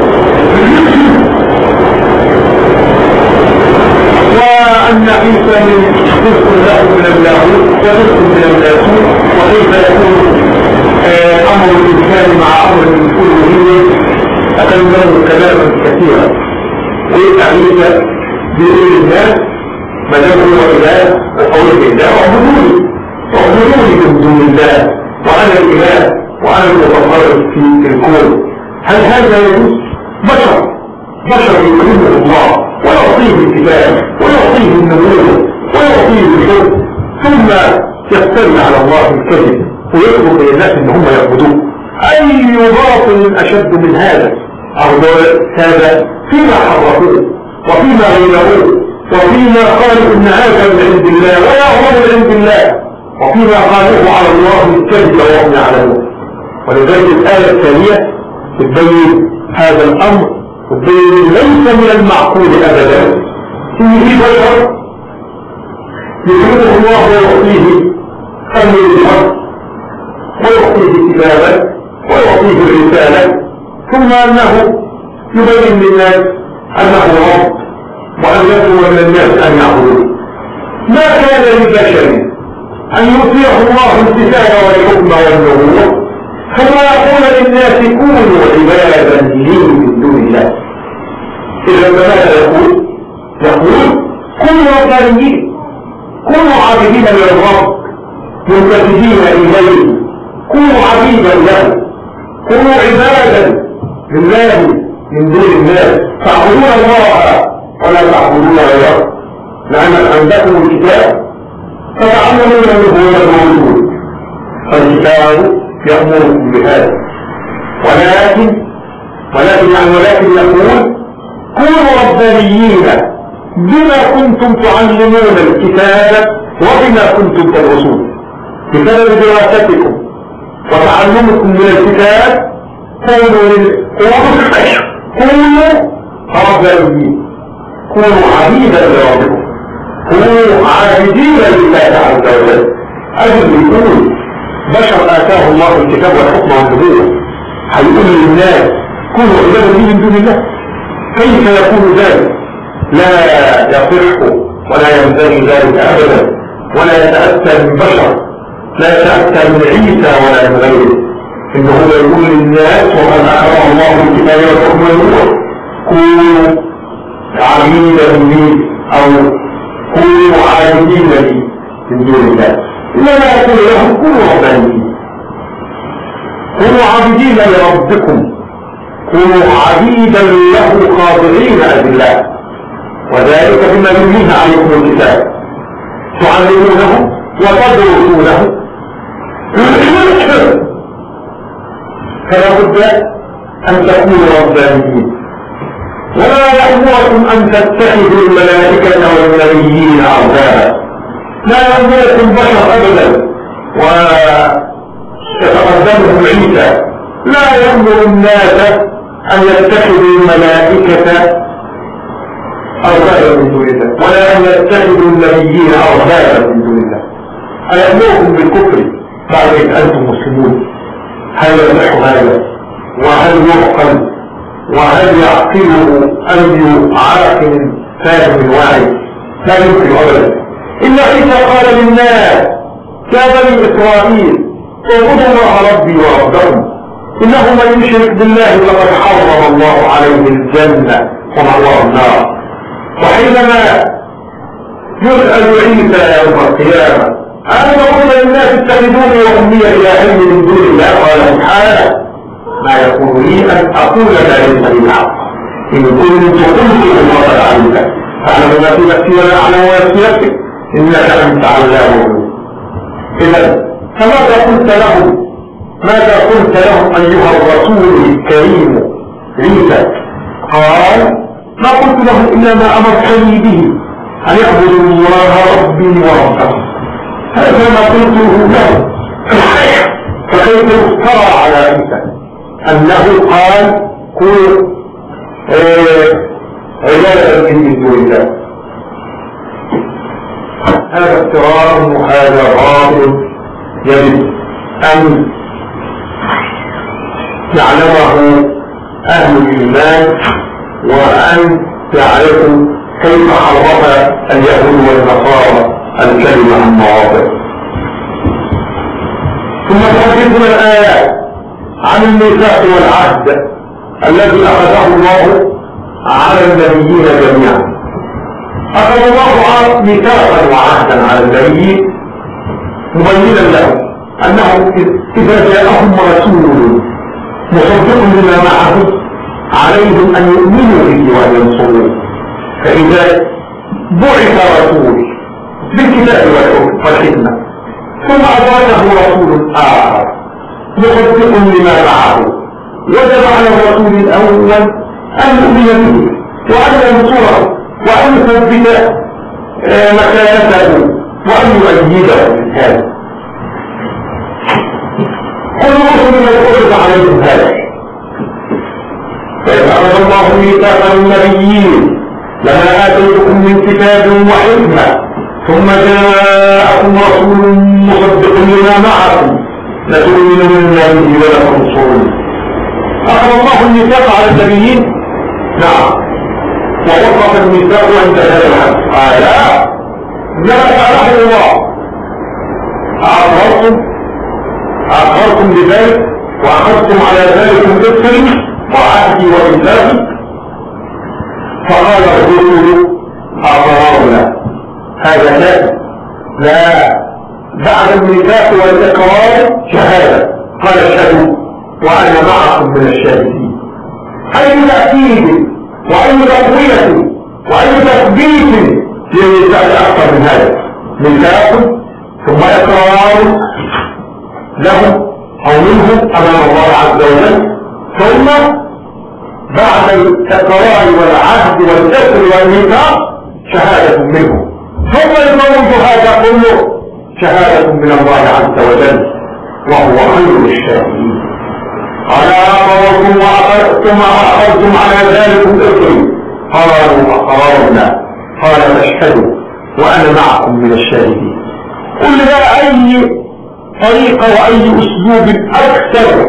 وأن عيسى من رزق له من اللاهوت ورزق من اللاهوت وكيف يكون آه، أمر الإنسان مع أمر الألوهية أتنبه كلاما كثيرا ويبقى عيسى بيقول للناس ما دام هو إله وقول الله واعبدوني واعبدوني من دون الله وأنا الإله وأنا المتفرد في الكون هل هذا يجوز؟ بشر بشر يكلمه الله ويعطيه الكتاب ويعطيه النبوة ويعطيه الحب ثم يفتري على الله الكذب ويطلب من الناس ان هم يعبدوه اي باطل اشد من هذا أرض هذا فيما حرفوه وفيما غيروه وفيما قالوا ان هذا من عند الله ولا هو من عند الله وفيما قالوه على الله الكذب وهم يعلمون ولذلك الآية الثانية تبين هذا الأمر ليس من المعقول أبدا فيه بشر يريده الله ويعطيه أمر الحق ويعطيه كتابا ويعطيه رسالة ثم أنه يبين للناس أنه رب وأن يدعو من الناس أن يعبدوه ما كان لبشر أن يطيع الله الكتاب والحكم والنبوة كما يقول للناس كونوا عبادا لي من دون الله إذا ماذا يقول يقول كونوا ربانيين كونوا عابدين للرب منتسبين إليه كونوا عبيدا له كونوا عبادا لله من دون الناس تعبدون الله ولا تعبدون غيره لأن عندكم الكتاب فتعلمون منه ويدعون فالكتاب يأمركم بهذا ولكن ولكن يعني ولكن يقول كونوا ربانيين بما كنتم تعلمون الكتاب وبما كنتم تدرسون. بسبب دراستكم وتعلمكم من الكتاب كونوا كونوا ربانيين كونوا عبيدا لربكم. كونوا عابدين لله عز وجل. أجل يقول بشر آتاه الله الكتاب والحكم والنبوة هيقول للناس كونوا عبادا من دون الله. كيف يكون ذلك؟ لا يصح. ولا ينبغي ذلك أبدا. ولا يتأتى من بشر لا يتأتى من عيسى ولا من غيره إنه هو يقول للناس ومن أكرم الله الكتاب والحكم والنور. كونوا عبيدا لي أو كونوا عابدين لي من دون الله. إنما يقول لهم كونوا ربانيين كونوا عابدين لربكم. كونوا عبيدا له خاضعين أذلاء وذلك بما يمنيه عليكم الكتاب تعلمونه وتدرسونه. فلا بد أن تكونوا ربانيين ولا يأمركم أن تتخذوا الملائكة والنبيين أربابا. لا يأمركم بشر أبدا. ويتقدمهم عيسى. لا يأمر الناس أن يتخذوا الملائكة أربابا من دون الله ولا أن يتخذوا النبيين أربابا من دون الله أيأمركم بالكفر بعد إذ أنتم مسلمون هل يصح هذا وهل يعقل وهل يعقله أي عاقل فاهم واعي لا يمكن أبدا إن عيسى قال للناس يا بني إسرائيل اعبدوا الله ربي وربكم إنه من يشرك بالله فقد حرم الله عليه الجنة ومأواه النار. وحينما يسأل عيسى يوم القيامة أنا للناس اتخذوني وأمي إلهين من دون الله. قال سبحانه ما يكون لي أن أقول ما ليس لي إن كنت قلت ما قد علمت فأعلم ما في نفسي ولا أعلم ما في نفسك إنك أنت علام إذا فماذا قلت لهم؟ ماذا قلت لهم أيها الرسول الكريم عيسى؟ قال ما قلت لهم إلا ما أمرتني به أن يعبدوا الله ربي وربكم. هذا ما قلته له. فكيف افترى على عيسى أنه قال كل عبادة من دون الله. هذا افتراء وهذا باطل يجب أن يعلمه أهل الإيمان. وان يعرفوا كيف حرف اليهود والنصارى الكلمة عن مواضع ثم تحدثنا الآيات عن الميثاق والعهد الذي أخذه الله على النبيين جميعا. أخذ الله ميثاقا وعهدا على النبيين. مبينا لهم أنه إذا جاءهم رسول مصدق لما معه عليهم أن يؤمنوا به وأن ينصروه فإذا بعث رسول بالكتاب والحكمة ثم أدركه رسول آخر مصدق لما معه. وجب على الرسول الأول أن يؤمن به وأن ينصره وأن يثبت آه، مكانته وأن يؤيده بالكامل كل رسل يفرض عليهم هذا. فإذا أخذ الله ميثاق النبيين. لما آتيتكم من كتاب وحكمة ثم جاءكم رسول مصدق لما معكم. لتؤمنن به ولتنصرون أخذ الله الميثاق على النبيين؟ نعم. ووقف الميثاق عند هذا الحد. قال إنما فعله الله. أعرضتم أعرضتم بذلك؟ وأخذتم على ذلك بإثري وعهدي وإنساني فقال الرسول أقررنا هذا لا. لا. بعد الميثاق والإقرار شهادة. قال اشهدوا وأنا معكم من الشاهدين. أي تأكيد؟ وأي تقوية؟ وأي تثبيت؟ للميثاق أكثر من هذا. ميثاق ثم إقرار له أو منه أمام الله عز وجل. ثم بعد الإقرار والعهد والكسر والميثاق شهادة منه. ثم الموت هذا كله شهادة من الله عز وجل وهو خير الشاهدين قال أقررتم وأخذتم وأخذتم على ذلك إثري قالوا أقررنا. قال فاشهدوا وأنا معكم من الشاهدين. قل لا أي طريقة وأي أسلوب أكثر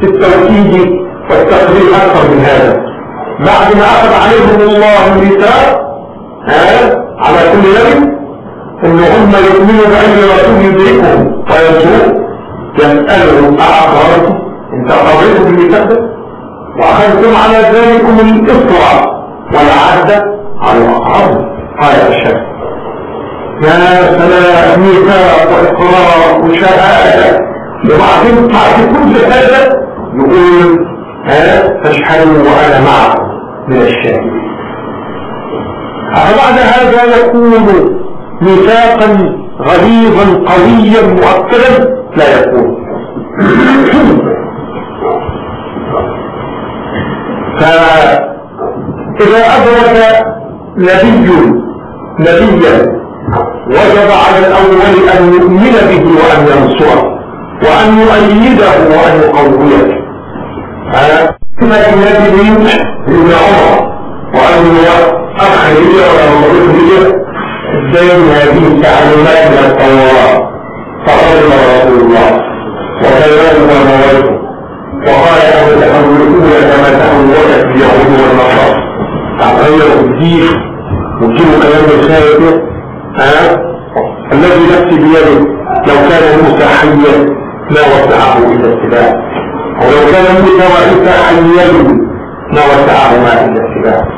في التوكيد والتقرير أكثر من هذا. بعد ما أخذ عليهم الله الميثاق على كل نبي ان هم يؤمنوا بأن رسول يدركهم ويرجوه يسألهم أعقرتم انت قضيتم بالميثاق. ده وأخذتم على ذلكم الإسرى والعهد على الأقرار قال الشيخ يا سلام ميثاق وإقرار وشهادة وبعدين بعد كل هذا يقول ها تشهدوا وأنا معكم من الشاهدين بعد هذا يكون ميثاقا غليظا قويا مؤكدا لا يكون فإذا أدرك نبي نبيا وجب على الأول أن يؤمن به وأن ينصره وأن يؤيده وأن يقويه. كما النبي ابن عمر وأن أخرج وأخرج بين هذه التعليمات من التوراة. فقال رسول الله وكلمه وموته وقال له تحولون كما تحولت اليهود والنصارى. أغيروا الدين وجيبوا كلام ها؟ الذي نفسي بيده لو كان موسى حيا ما وسعه إلى اتباع ولو كان موسى وعيسى حيا ما وسعهما إلى اتباع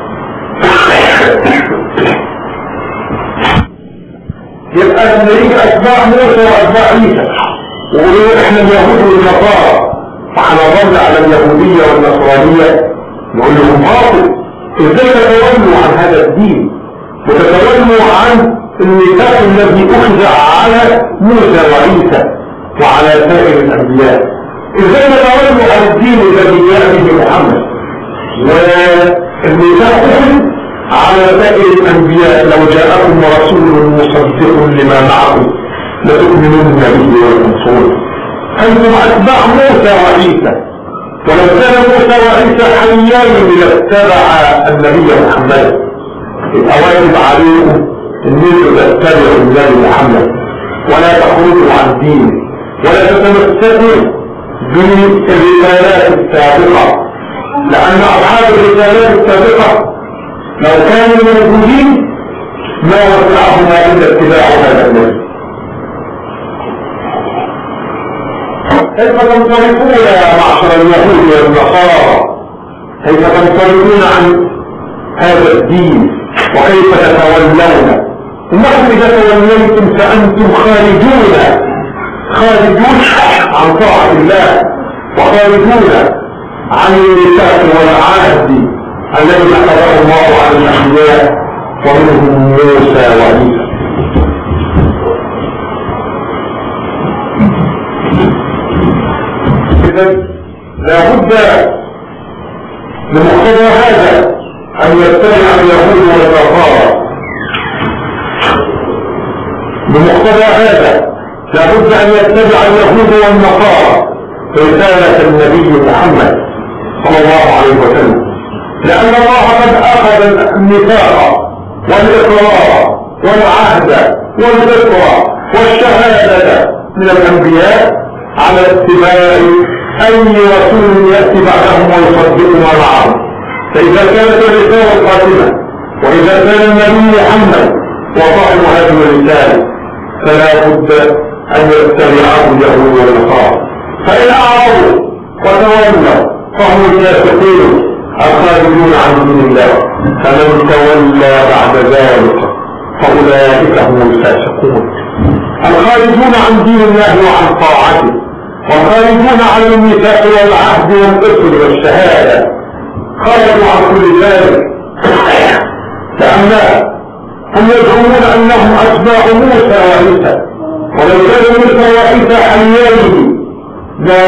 يبقى لما يجي أتباع موسى وأتباع عيسى. ويقولوا إحنا اليهود والنصارى. فهنظل على اليهودية والنصرانية. نقول لهم باطل. إزاي تتولوا عن هذا الدين؟ وتتولوا عن الميثاق الذي أخذ على موسى وعيسى وعلى سائر الأنبياء. إزاي تتولوا عن الدين الذي محمد والميثاق اخذ على سائر الأنبياء لو جاءكم رسول مصدق لما معكم لتؤمنون به وتنصرون أنتم أتباع موسى وعيسى ولو كان موسى وعيسى حيان لاتبع النبي محمد. الأواجب عليكم أن تتبعوا النبي محمد. ولا تخرجوا عن دين ولا تتمسكوا بالرسالات السابقة. لأن أصحاب الرسالات السابقة لو كانوا موجودين ما وسعهما إلا اتباع هذا النبي. كيف تنطلقون يا معشر اليهود والنصارى كيف تنطلقون عن هذا الدين؟ وكيف تتولون؟ انكم إذا توليتم فأنتم خارجون. خارجون عن طاعة الله وخارجون عن الميثاق والعهد الذي أخذه الله عن الأنبياء ومنهم موسى وعيسى. إذا لابد لمقتضى هذا أن يتبع اليهود والنصارى. بمقتضى هذا لابد أن يتبع اليهود والنصارى. رسالة النبي محمد صلى الله عليه وسلم. لأن الله قد أخذ الميثاق والإقرار والعهد والذكرى والشهادة من الأنبياء على اتباع أي رسول يأتي بعدهم ويصدق معهم فإذا كانت الرسالة قادمة وإذا كان النبي محمد وصاحب هذه الرسالة فلا بد أن يتبعه اليهود والنصارى. فإن أعرضوا وتولوا فهم الفاسقين الخارجون عن دين الله. فمن تولى بعد ذلك فأولئك هم الفاسقون. الخارجون عن دين الله وعن طاعته والخارجون عن الميثاق والعهد والإصل والشهادة. خرجوا عن كل ذلك. لأن هم يزعمون أنهم أتباع موسى وعيسى. ولو كان موسى وعيسى حيين لا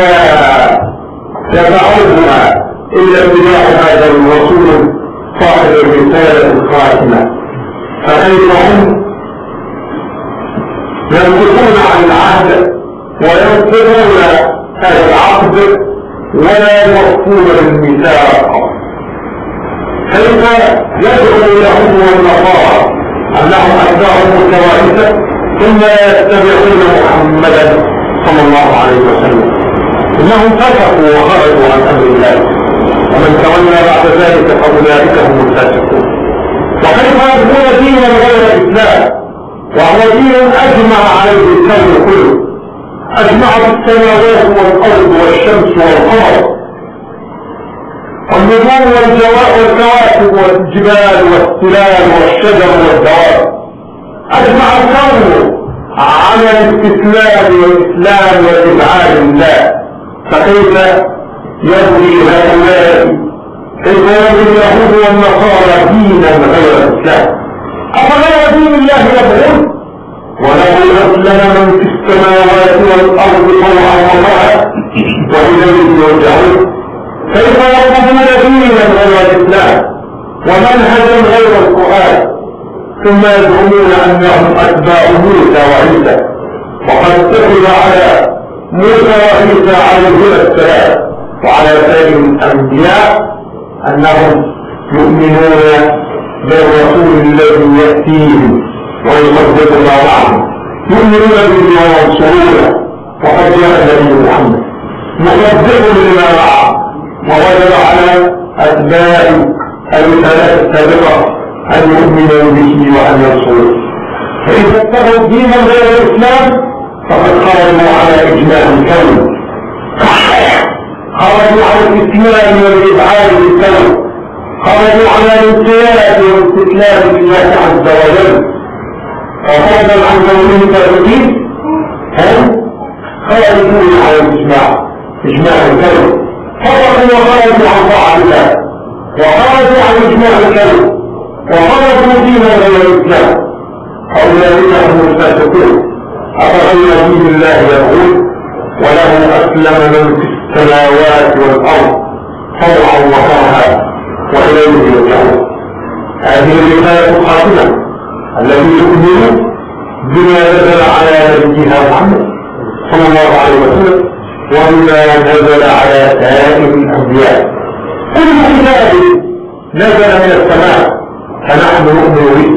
يدعوهما إلا اتباع هذا الرسول صاحب الرسالة الخاتمة. فكيف هم ينطقون عن العهد وينقضون العقد ولا يوفون بالميثاق. كيف يدعو اليهود والنصارى أنهم اتباع متوارثه ثم يتبعون محمدا صلى الله عليه وسلم. إنهم فسقوا وخرجوا عن أمر الله. ومن تولى بعد ذلك فأولئك هم الفاسقون. وكيف يبنون دينا غير الإسلام. وهو دين أجمع عليه الكون كله. أجمع السماوات والأرض والشمس والقمر. والنجوم والكواكب والجبال والتلال والشجر والدواب. الكون على الاستسلام والإسلام والإبعاد الله. فكيف يبني هؤلاء كيف يبني اليهود والنصارى دينا غير الإسلام؟ أفغير دين الله يبغون؟ وله أسلم من في السماوات والأرض طوعا وطاعا وإليه يرجعون. كيف يقومون دينا غير الإسلام؟ ومنهجا غير القرآن. ثم يزعمون أنهم اتباع موسى وعيسى وقد اتخذ على موسى وعيسى عليهما السلام. وعلى سائر الأنبياء أنهم يؤمنون بالرسول الذي يأتيهم ويصدق ما معه يؤمنون به وينصرونه وقد جاء النبي محمد. مصدق لما معه. ووجب على أتباع الثلاث السابقة. أن يؤمنوا به وأن ينصروه فاذا اتبعوا دينا غير الإسلام فقد خرجوا على إجماع الكون. خرجوا على الاسلام والإبعاد بالكون. خرجوا على الانقياد والاستسلام لله عز وجل. ففضلا عن كونهم كافرين هم خرجوا على الاجماع إجماع الكون. فرقوا وخرجوا عن طاعة الله. وخرجوا عن إجماع الكون. وخرجوا فيما غير الإسلام. اولئك هم الفاسقون أفغير دين الله يقول وله أسلم من في السماوات والأرض. طوعا وكرها وإليه يرجعون. هذه الرسالة الخاتمه التي تؤمن بما نزل على نبينا محمد صلى الله عليه وسلم وبما نزل على سائر الأنبياء. كل كتاب نزل من السماء فنحن نؤمن به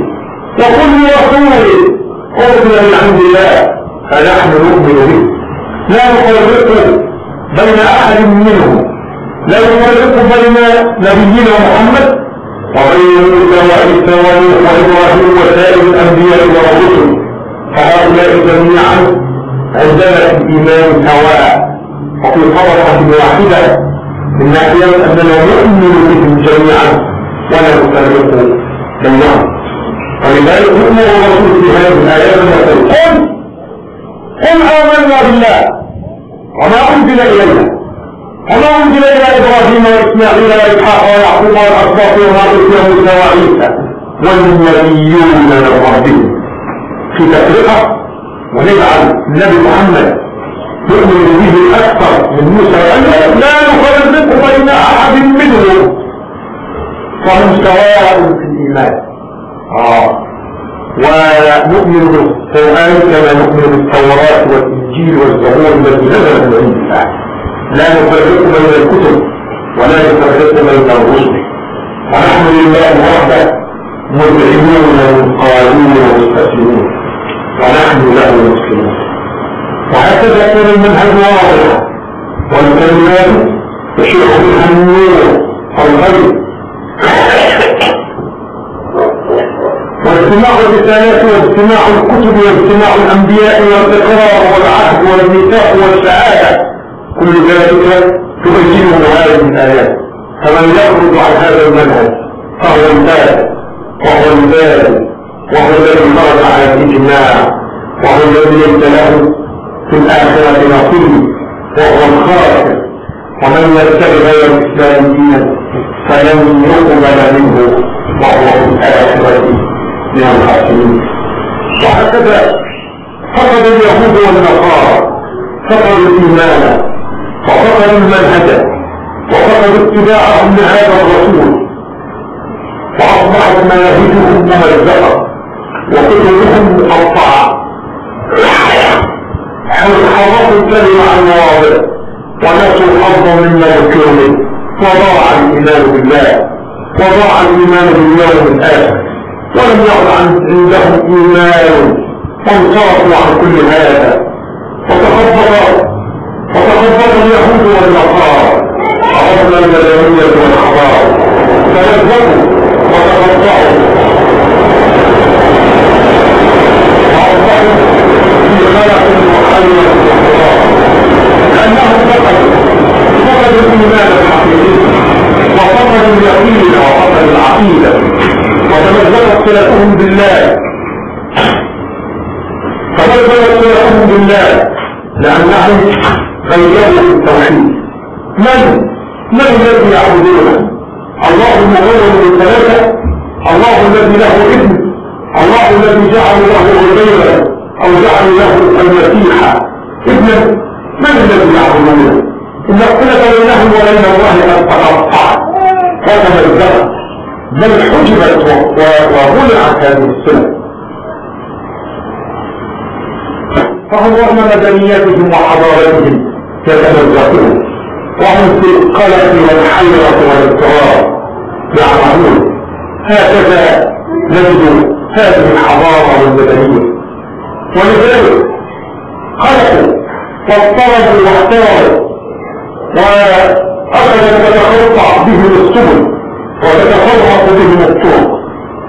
وكل رسول أرسل من عند الله فنحن نؤمن به لا نفرق بين أحد منهم. لا نفرق بين نبينا محمد وبين موسى وعيسى ونوح وإبراهيم وسائر الأنبياء والرسل. فهؤلاء جميعا عندنا في الإيمان سواء وفي طبقة واحدة. من ناحية أننا نؤمن بهم جميعا ولا نفرق ولذلك يؤمر الرسول في هذه الآيات يقول قل قل آمنا بالله وما أنزل إلينا. وما أنزل إلى إبراهيم وإسماعيل وإسحاق ويعقوب والأسباط وما أوتي موسى وعيسى. والنبيون من ربهم في تفرقة ونجعل النبي محمد يؤمن به أكثر من موسى وعيسى. لا نفرق بين أحد منهم وهم سواء الإيمان آه. ونؤمن بالقرآن كما نؤمن بالتوراة والإنجيل والزبور التي نزلت من عند الله لا نفرق بين الكتب ولا نفرق بين الرسل. ونحن لله وحده مذعنون منقادون ومستسلمون ونحن له مسلمون. وهكذا يكون المنهج واضح. والكلمات تشيع منها النور والغيب واجتماع الرسالات واجتماع الكتب واجتماع الأنبياء والاقرار والعهد والميثاق والسعادة كل ذلك تبينه هذه الآيات. فمن يخرج عن هذا المنهج فهو الباب وهو الباب وهو الذي خرج على الاجماع وهو الذي ليس له في الآخرة نصيب وهو الخاسر. ومن يتبع غير الإسلام دينا فلن يقبل منه وهو في الآخرة من الخاسرين وهكذا فقد اليهود والنصارى فقدوا الإيمان وفقدوا المنهج وفقدوا اتباعهم لهذا الرسول. وأصبحت مناهجهم ممزقة وكتبهم مقطعه حرفوا الكلمة عن مواضع ونسوا حظا مما ذكروا منه وضاع الإيمان بالله. وضاع الإيمان باليوم الآخر ولم يعد عندهم إيمان وانصرفوا عن كل هذا. وتخبط وتخبط اليهود والنصارى. عرفنا المدنية والحضارة فنزلوا وتقطعوا وأصبحوا في خلق واحترام لأنهم فقدوا فقدوا الإيمان الحقيقي. وفقدوا اليقين وفقدوا العقيدة. صلتهم بالله تنزلت صلتهم بالله لأنهم غيروا التوحيد من؟ من الذي يعبدونه الله المغير من ثلاثة الله الذي له ابن الله الذي جعل له غيرا أو جعل له المسيح. ابنا من الذي يعبدونه إن اختلف بينهم وبين الله قد تقطع وتمزقت بل حجبت ومنعت هذه السنة. فهم رغم مدنيتهم وحضارتهم يتمزقون وهم في القلق والحيرة والاضطراب يعملون هكذا نجد هذه الحضارة والمدنية ولذلك خلقوا واضطربوا واحتاروا وأخذت تتقطع بهم السبل. وتتفرق بهم الطرق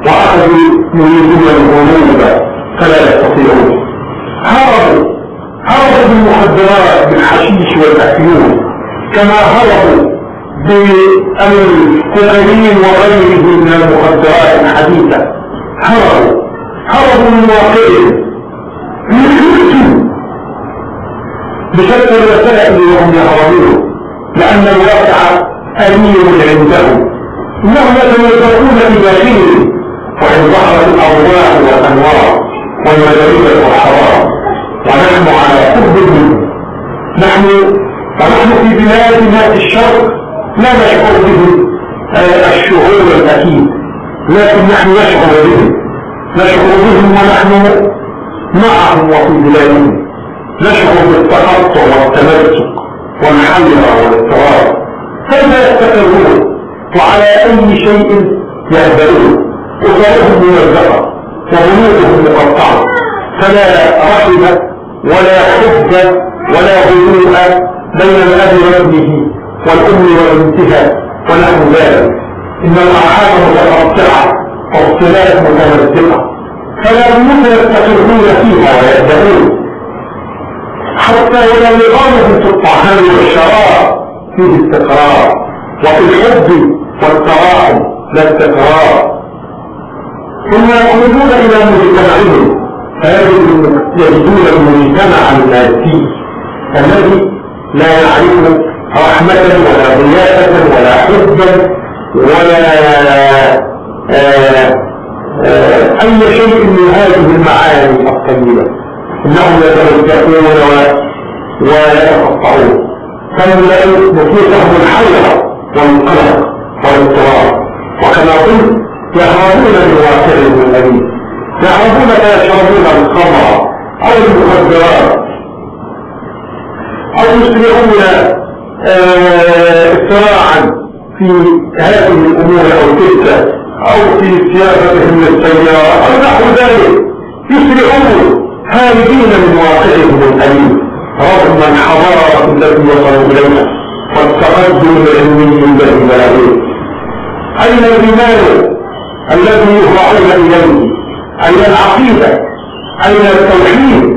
وأخذوا يريدون الغروب فلا يستطيعون هربوا هربوا بالمخدرات بالحشيش والأفيون كما هربوا بالكوكايين وغيره من المخدرات الحديثة. هربوا هربوا من واقعهم. بشتى الوسائل وهم يهربون. لأن الواقع أليم عندهم. إنهم يتميزون بداخلهم وإن ظهرت الأرواح والأنوار والمدرسة والحرام ونحن على حب نحن فنحن في بلادنا في الشرق لا نشعر به آه، الشعور الأكيد. لكن نحن نشعر بهم نشعر بهم ونحن معهم وفي بلادهم نشعر بالتخطع والتمسك والحيرة والاضطراب كيف يستقرون وعلى أي شيء يهدرون أسرهم موزقة وبنودهم مقطعة فلا رحمة ولا حب ولا هدوء بين الأب وابنه والأم وبنتها ونحو ذلك إن الأرحام متقطعة والصلات متمزقة. فلا بد يستقرون فيها ويبدأون حتى ولو نظامهم في الطعام والشراب فيه استقرار. وفي الحب والتراحم لا استقرار ثم يخرجون إلى مجتمعهم فيجدون المجتمع المادي الذي لا يعرف رحمة ولا ضيافة ولا حبا ولا آه، آه، أي شيء من هذه المعاني الطيبة إنهم يتوجهون ويتقطعون فيملأ نفوسهم الحيرة والقلق والاضطراب وكما قلت يهربون من واقعهم الأليم يهربون فيشربون الخمر أو المخدرات. أو يسرعون اسراعا آه، في هذه الأمور أو تلك أو في سياستهم للسيارة أو نحو ذلك. يسرعون هاربين من واقعهم الأليم. رغم الحضارة التي وصلوا إليها والتقدم العلمي الذي بلغوه أين الإيمان الذي يهرعون إليه؟ أين العقيدة؟ أين التوحيد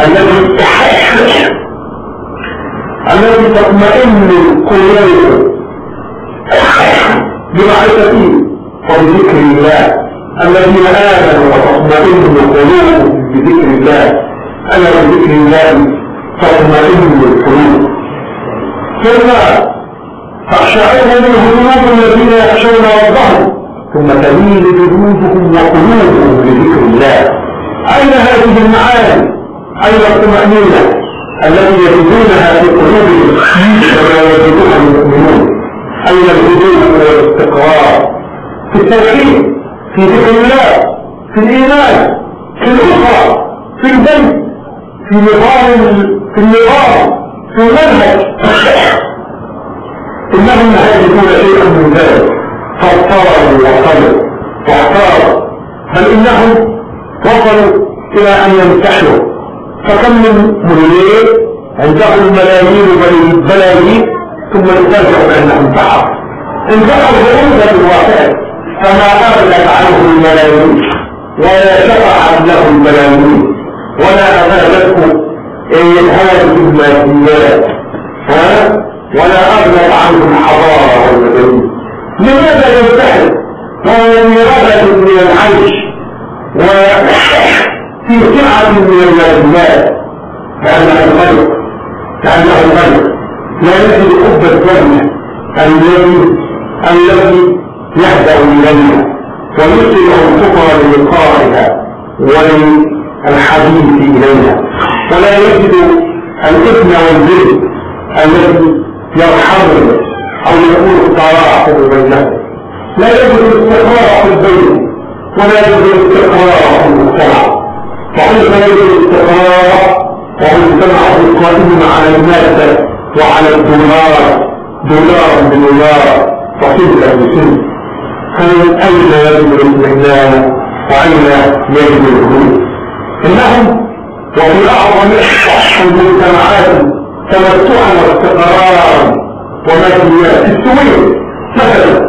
الذي الذي تطمئن القلوب بمعرفته وبذكر الله. الذين آمنوا وتطمئن القلوب بذكر الله. أنا بذكر الله تطمئن القلوب. ثم من قلوب الذين يخشون ربهم ثم تميل جلودهم وقلوبهم لذكر الله. أين هذه المعاني؟ أين الطمأنينة التي يجدونها في قلوبهم كما يجدونها المؤمنون؟ أين الهدوء والاستقرار؟ في التوحيد في ذكر الله في الإيمان في الأخرى في البيت في نظام في النظام في المنهج انهم يكون شيئا من ذلك فاضطروا وصلوا واحتاروا بل إنهم وصلوا إلى أن يمتحنوا؟ فكم من مدير عندهم ملايين بل البلايين ثم يترجعوا بانهم انتحروا انتحروا بأنزل الواقع فما أغلت عنه الملايين ولا شفع له الملايين ولا أفادته هذه الماديات ها؟ ولا أغلت عنه الحضارة والمدنية لماذا يمتحن وهو رغبة من العيش. وفي سعة من الماديات كأنه غير كأنه غير لا يجد حب الجنة الذي الذي يهدأ إليها. ويسرع الفقر للقائها وللحديث إليها. ولا يجد الإثم والذل الذي يرحمه. أو يكون التراحم بينه لا يجد الاستقرار في البيت ولا يجد الاستقرار في المجتمع. وعندما يجد الاستقرار ومجتمع القائم على المادة وعلى الدولار دولار بدولار بسنة فمن أين يجب الاستهلال وأين يجب الهدوء إنهم وفي أعظم المجتمعات تمتعا واستقرارا وماديات السويد مثلا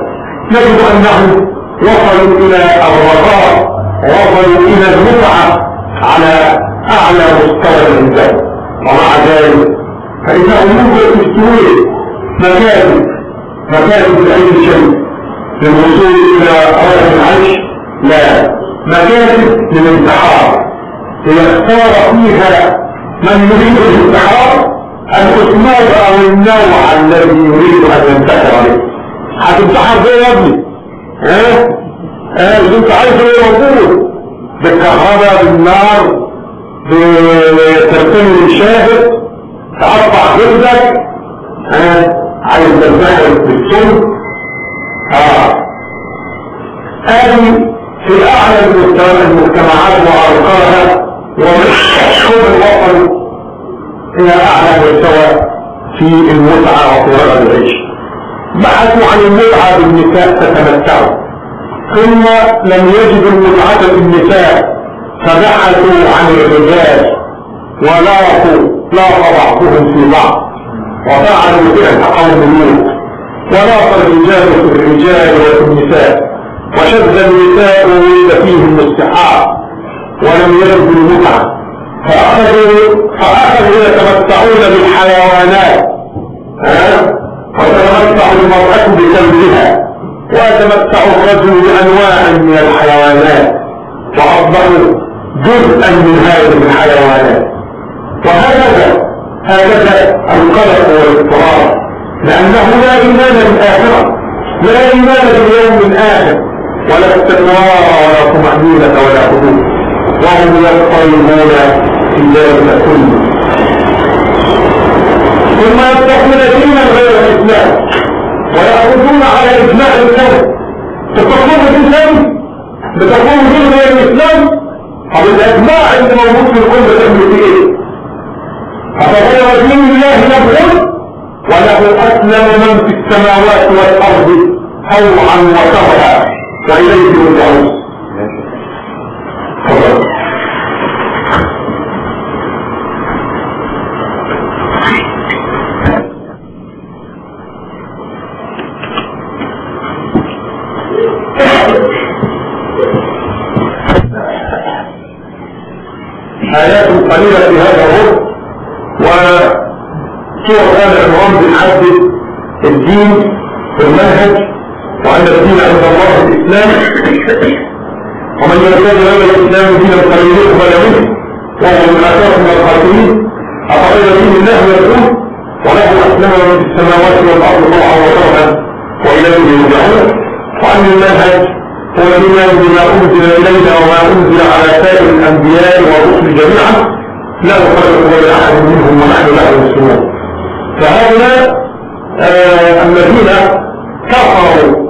نجد أنهم وصلوا إلى الرخاء وصلوا إلى المتعة على أعلى مستوى الإنسان ومع ذلك فإنهم يوجد في السويد مكاتب مكاتب لأي شيء للوصول إلى غاية العيش لا مكاتب للانتحار. ليختار فيها من يريد الانتحار الاسلوب أو النوع الذي يريد أن ينتحر به هتنتحر فيه يا ابني. ها؟ ها؟ اللي انت عايزه إيه موجود بالكهرباء بالنار بترتيب الشاهد. تقطع جلدك ها؟ عايز تنتحر بالسن آه. هذه في أعلى المجتمعات وارقاها ومشهور الوطن إلى أعلى مستوى في المتعة رغد العيش. بحثوا عن المتعة بالنساء تتمتعوا. ثم لم يجدوا المتعة بالنساء فبحثوا عن الرجال ولاقوا لاقى بعضهم في بعض. وفعلوا فئة قوم لوط ولاقى الرجال في الرجال وفي النساء. وشد النساء وولد فيهم السحاب ولم يجدوا المتعة. فأخذوا فأخذوا يتمتعون بالحيوانات. ها؟ وتتمتع المرأة بكلبها. ويتمتع الرجل بأنواع من الحيوانات. وأصبحوا جزءا من هذه الحيوانات. وهكذا هكذا القلق والاضطراب. لأنه لا إيمان بالآخرة. لا إيمان باليوم الآخر. ولا استقرار ولا طمأنينة ولا هدوء وهم يضطربون في ذلك كله. ثم يفتحون دينا غير الإسلام ويأخذون على إجماع الكون تتقوم بالإسلام؟ بتقوم دين غير الإسلام؟ طب الإجماع اللي موجود في الكون بتعمل فيه إيه؟ أفغير دين الله نبغي وله أسلم من في السماوات والأرض طوعا وكرها وإليه يرجعون. آيات قليلة في هذا الرب وصور آل عمران بتحدد الدين والمنهج وأن الدين عند الله الإسلام. ومن يرتد هذا الإسلام دينا فلن يقبل منه. وهو من أساس من الخاسرين أفغير دين الله يقول وله أسلم من في السماوات والأرض طوعا وكرها وإليه يرجعون. وأن المنهج هو بما أنزل إلينا وما أنزل على سائر الأنبياء والرسل جميعا لا نفرق بين أحد منهم ونحن له مسلمون. فهؤلاء آه الذين كفروا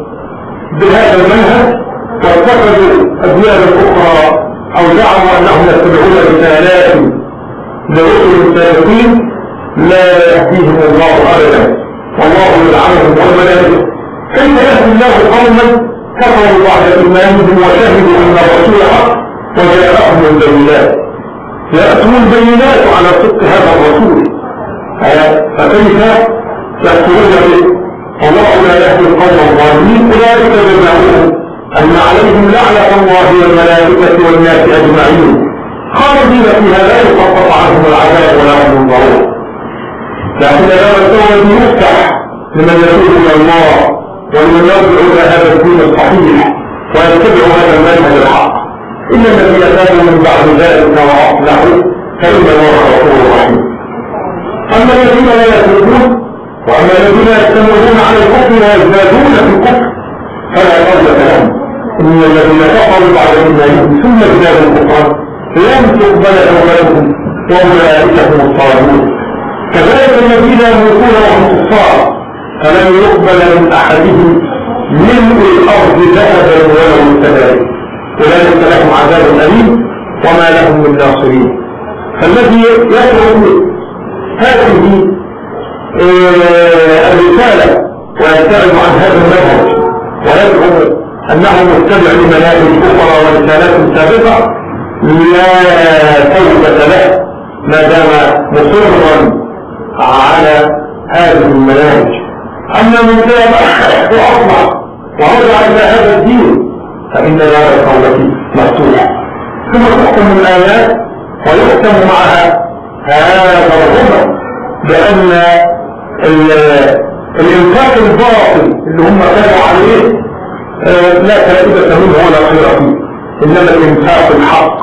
بهذا المنهج واتخذوا أديان أخرى أو زعموا أنهم يتبعون رسالات لرسل السابقين لا يهديهم الله ابدا. والله يلعنهم والملائكه كيف يهدي الله قوما؟ كفروا بعد ايمانهم وشهدوا أن الرسول حق وجاءهم البينات. ياتون البينات على صدق هذا الرسول. فكيف يكفرون به والله لا يهدي القوم الظالمين؟ أولئك جزاؤهم أن عليهم لعنة الله والملائكة والناس أجمعين. خالدين فيها لا يخفف عنهم العذاب ولا هم ينظرون. لكن باب التوبه يفتح لمن يتوب إلى الله يرجع إلى هذا الدين الصحيح ويتبع هذا المنهج الحق الا الذين تابوا من بعد ذلك واصلحوا فان الله غفور رحيم أما الذين لا يتوبون وأما الذين يستمرون على الكفر ويزدادون في الكفر فلا قوة لهم. إن الذين كفروا بعد إيمانهم ثم ازدادوا كفرا لم تقبل توبتهم وأولئك هم الصالحون. كذلك الذين يموتون وهم كفار فلن يقبل من أحدهم ملء الأرض ذهبا ولو كذلك اولئك لهم عذاب أليم وما لهم من ناصرين. فالذي يترك هذه آه، الرسالة ويبتعد عن هذا المنهج ويدعو أنه متبع لمناهج أخرى ورسالات سابقة لا توبة له ما دام مصرا على هذه المناهج. أما من تاب وأطلع ورجع إلى هذا الدين فإن باب التوبة مفتوح. ثم تحكم الآيات ويحكم معها هذا الغمر بأن الإنفاق الباطل اللي هم كانوا عليه آه، لا فائدة منه ولا خير فيه. إنما الإنفاق الحق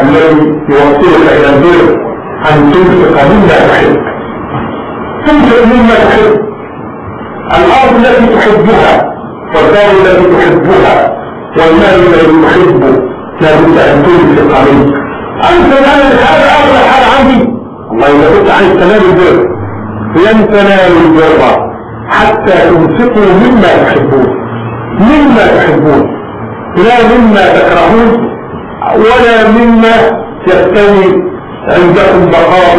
الذي يوصلك إلى البر أن تنفق مما تحب. تنفق مما تحب. الأرض التي تحبها والدار التي تحبها والمال الذي تحبه لابد أن تنفق منه أنت الآن هذا أغلى حال عندي الله إذا كنت عايز تنال البر لن تنالوا البر. حتى تنفقوا مما تحبون. مما تحبون. لا مما تكرهون ولا مما يستوي عندكم بقاء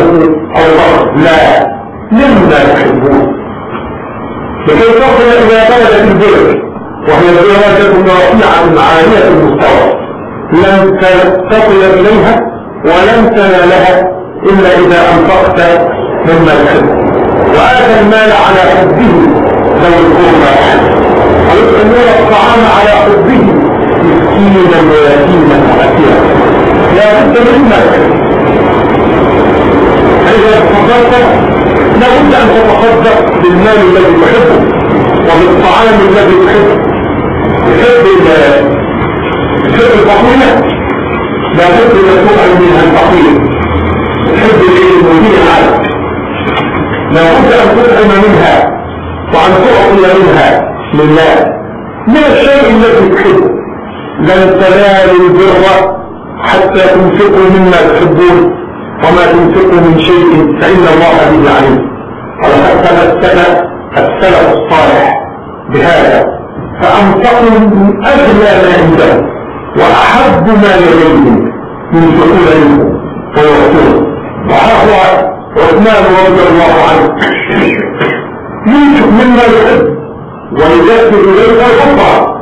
أو ضرر لا مما يحبون لكي تصل إلى درجة البر وهي درجة رفيعة عالية المستوى لن تصل إليها ولن تنالها إلا إذا أنفقت مما تحب وآتى المال على حبه ذوي القربى. ويطعمون الطعام على حبه مسكينا ويتيما وأسيرا لا بد تحب فإذا تفضلت لابد أن تتصدق بالمال الذي تحبه وبالطعام الذي تحبه. تحب تحب الفقير لابد أن تطعم منها الفقير تحب المدير عنك لابد أن تطعم منها وأن تعطي منها لله. من الشيء الذي تحبه؟ لن تنالوا البر حتى تنفقوا مما تحبون. وما تنفقوا من شيء فإن الله به عليم. ولقد تمثل السلف الصالح بهذا؟ فأنفقوا من أجل ما عندهم وأحب ما لديهم من سؤول منهم ويعطون وهو عثمان رضي الله عنه. ينفق مما يحب. ويذكر إليه الأخرى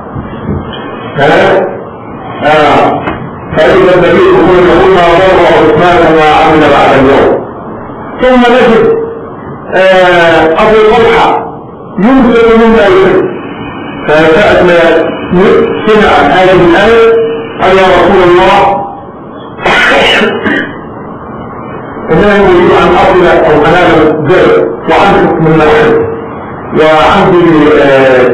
فإذا النبي يقول له ما ضر عثمان ما عمل بعد اليوم. ثم نجد آه، أبو طلحة ينزل مما يحب فسألنا سمع هذه الآية قال يا رسول الله إنه يريد أن أصل أو أنال البر وأنفق مما أحب وعندي آه،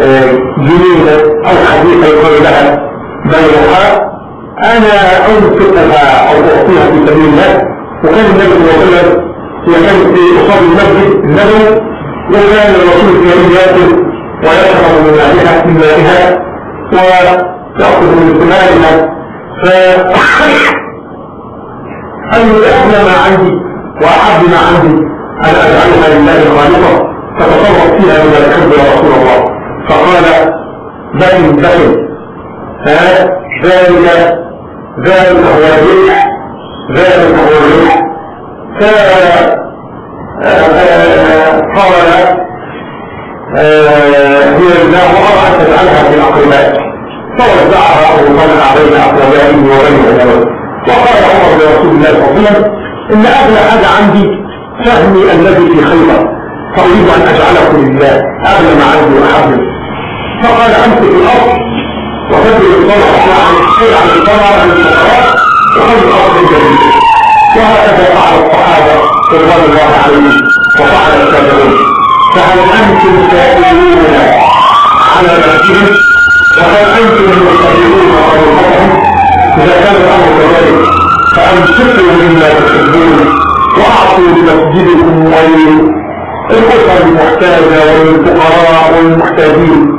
آه، جنينة أو حديثة يقول لها بيعها أنا أنفقها أو أعطيها في سبيل الله. وكان النبي صلى الله عليه وسلم وكان في قصاد المسجد النبوي وكان الرسول في يوم يأكل ويشرب من مائها من مائها ويأخذ من ثمارها. أن أغنى ما عندي وأحب ما عندي. أن أجعلها لله خالقة فتصرف فيها بما تحب يا رسول الله. فقال بين بين ذلك ذلك هو الربح ذلك هو الربح فقال هي الله أرى تجعلها في الأقرباء فوزعها أبو بين أقربائه وبين الأولاد وقال عمر لرسول الله صلى الله عليه وسلم إن أغلى حاجة عندي فهمي الذي في خيبر فأريد أن أجعله لله. أغلى ما عندي وأحبه. فقال في الأرض؟ وفضل الصلاة عن الشيء عن الصلاة عن الجديد وهكذا فعل الصحابة رضوان الله عليهم وفعل التابعون فهل أنتم سائلون على نفسهم وهل أنتم المستطيعون وأولادهم إذا كان الأمر كذلك فأمسكوا مما تحبون وأعطوا لمسجدكم وللأسر المحتاجة وللفقراء والمحتاجين.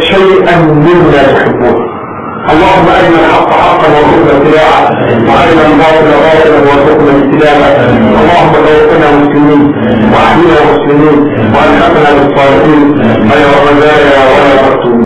شيئا مما تحبون اللهم أرنا الحق حقا وارزقنا اتباعه. وأرنا الباطل باطلا وارزقنا اجتنابه. اللهم توفنا مسلمين وأحينا مسلمين وألحقنا بالصالحين. غير رزايا ولا مقتول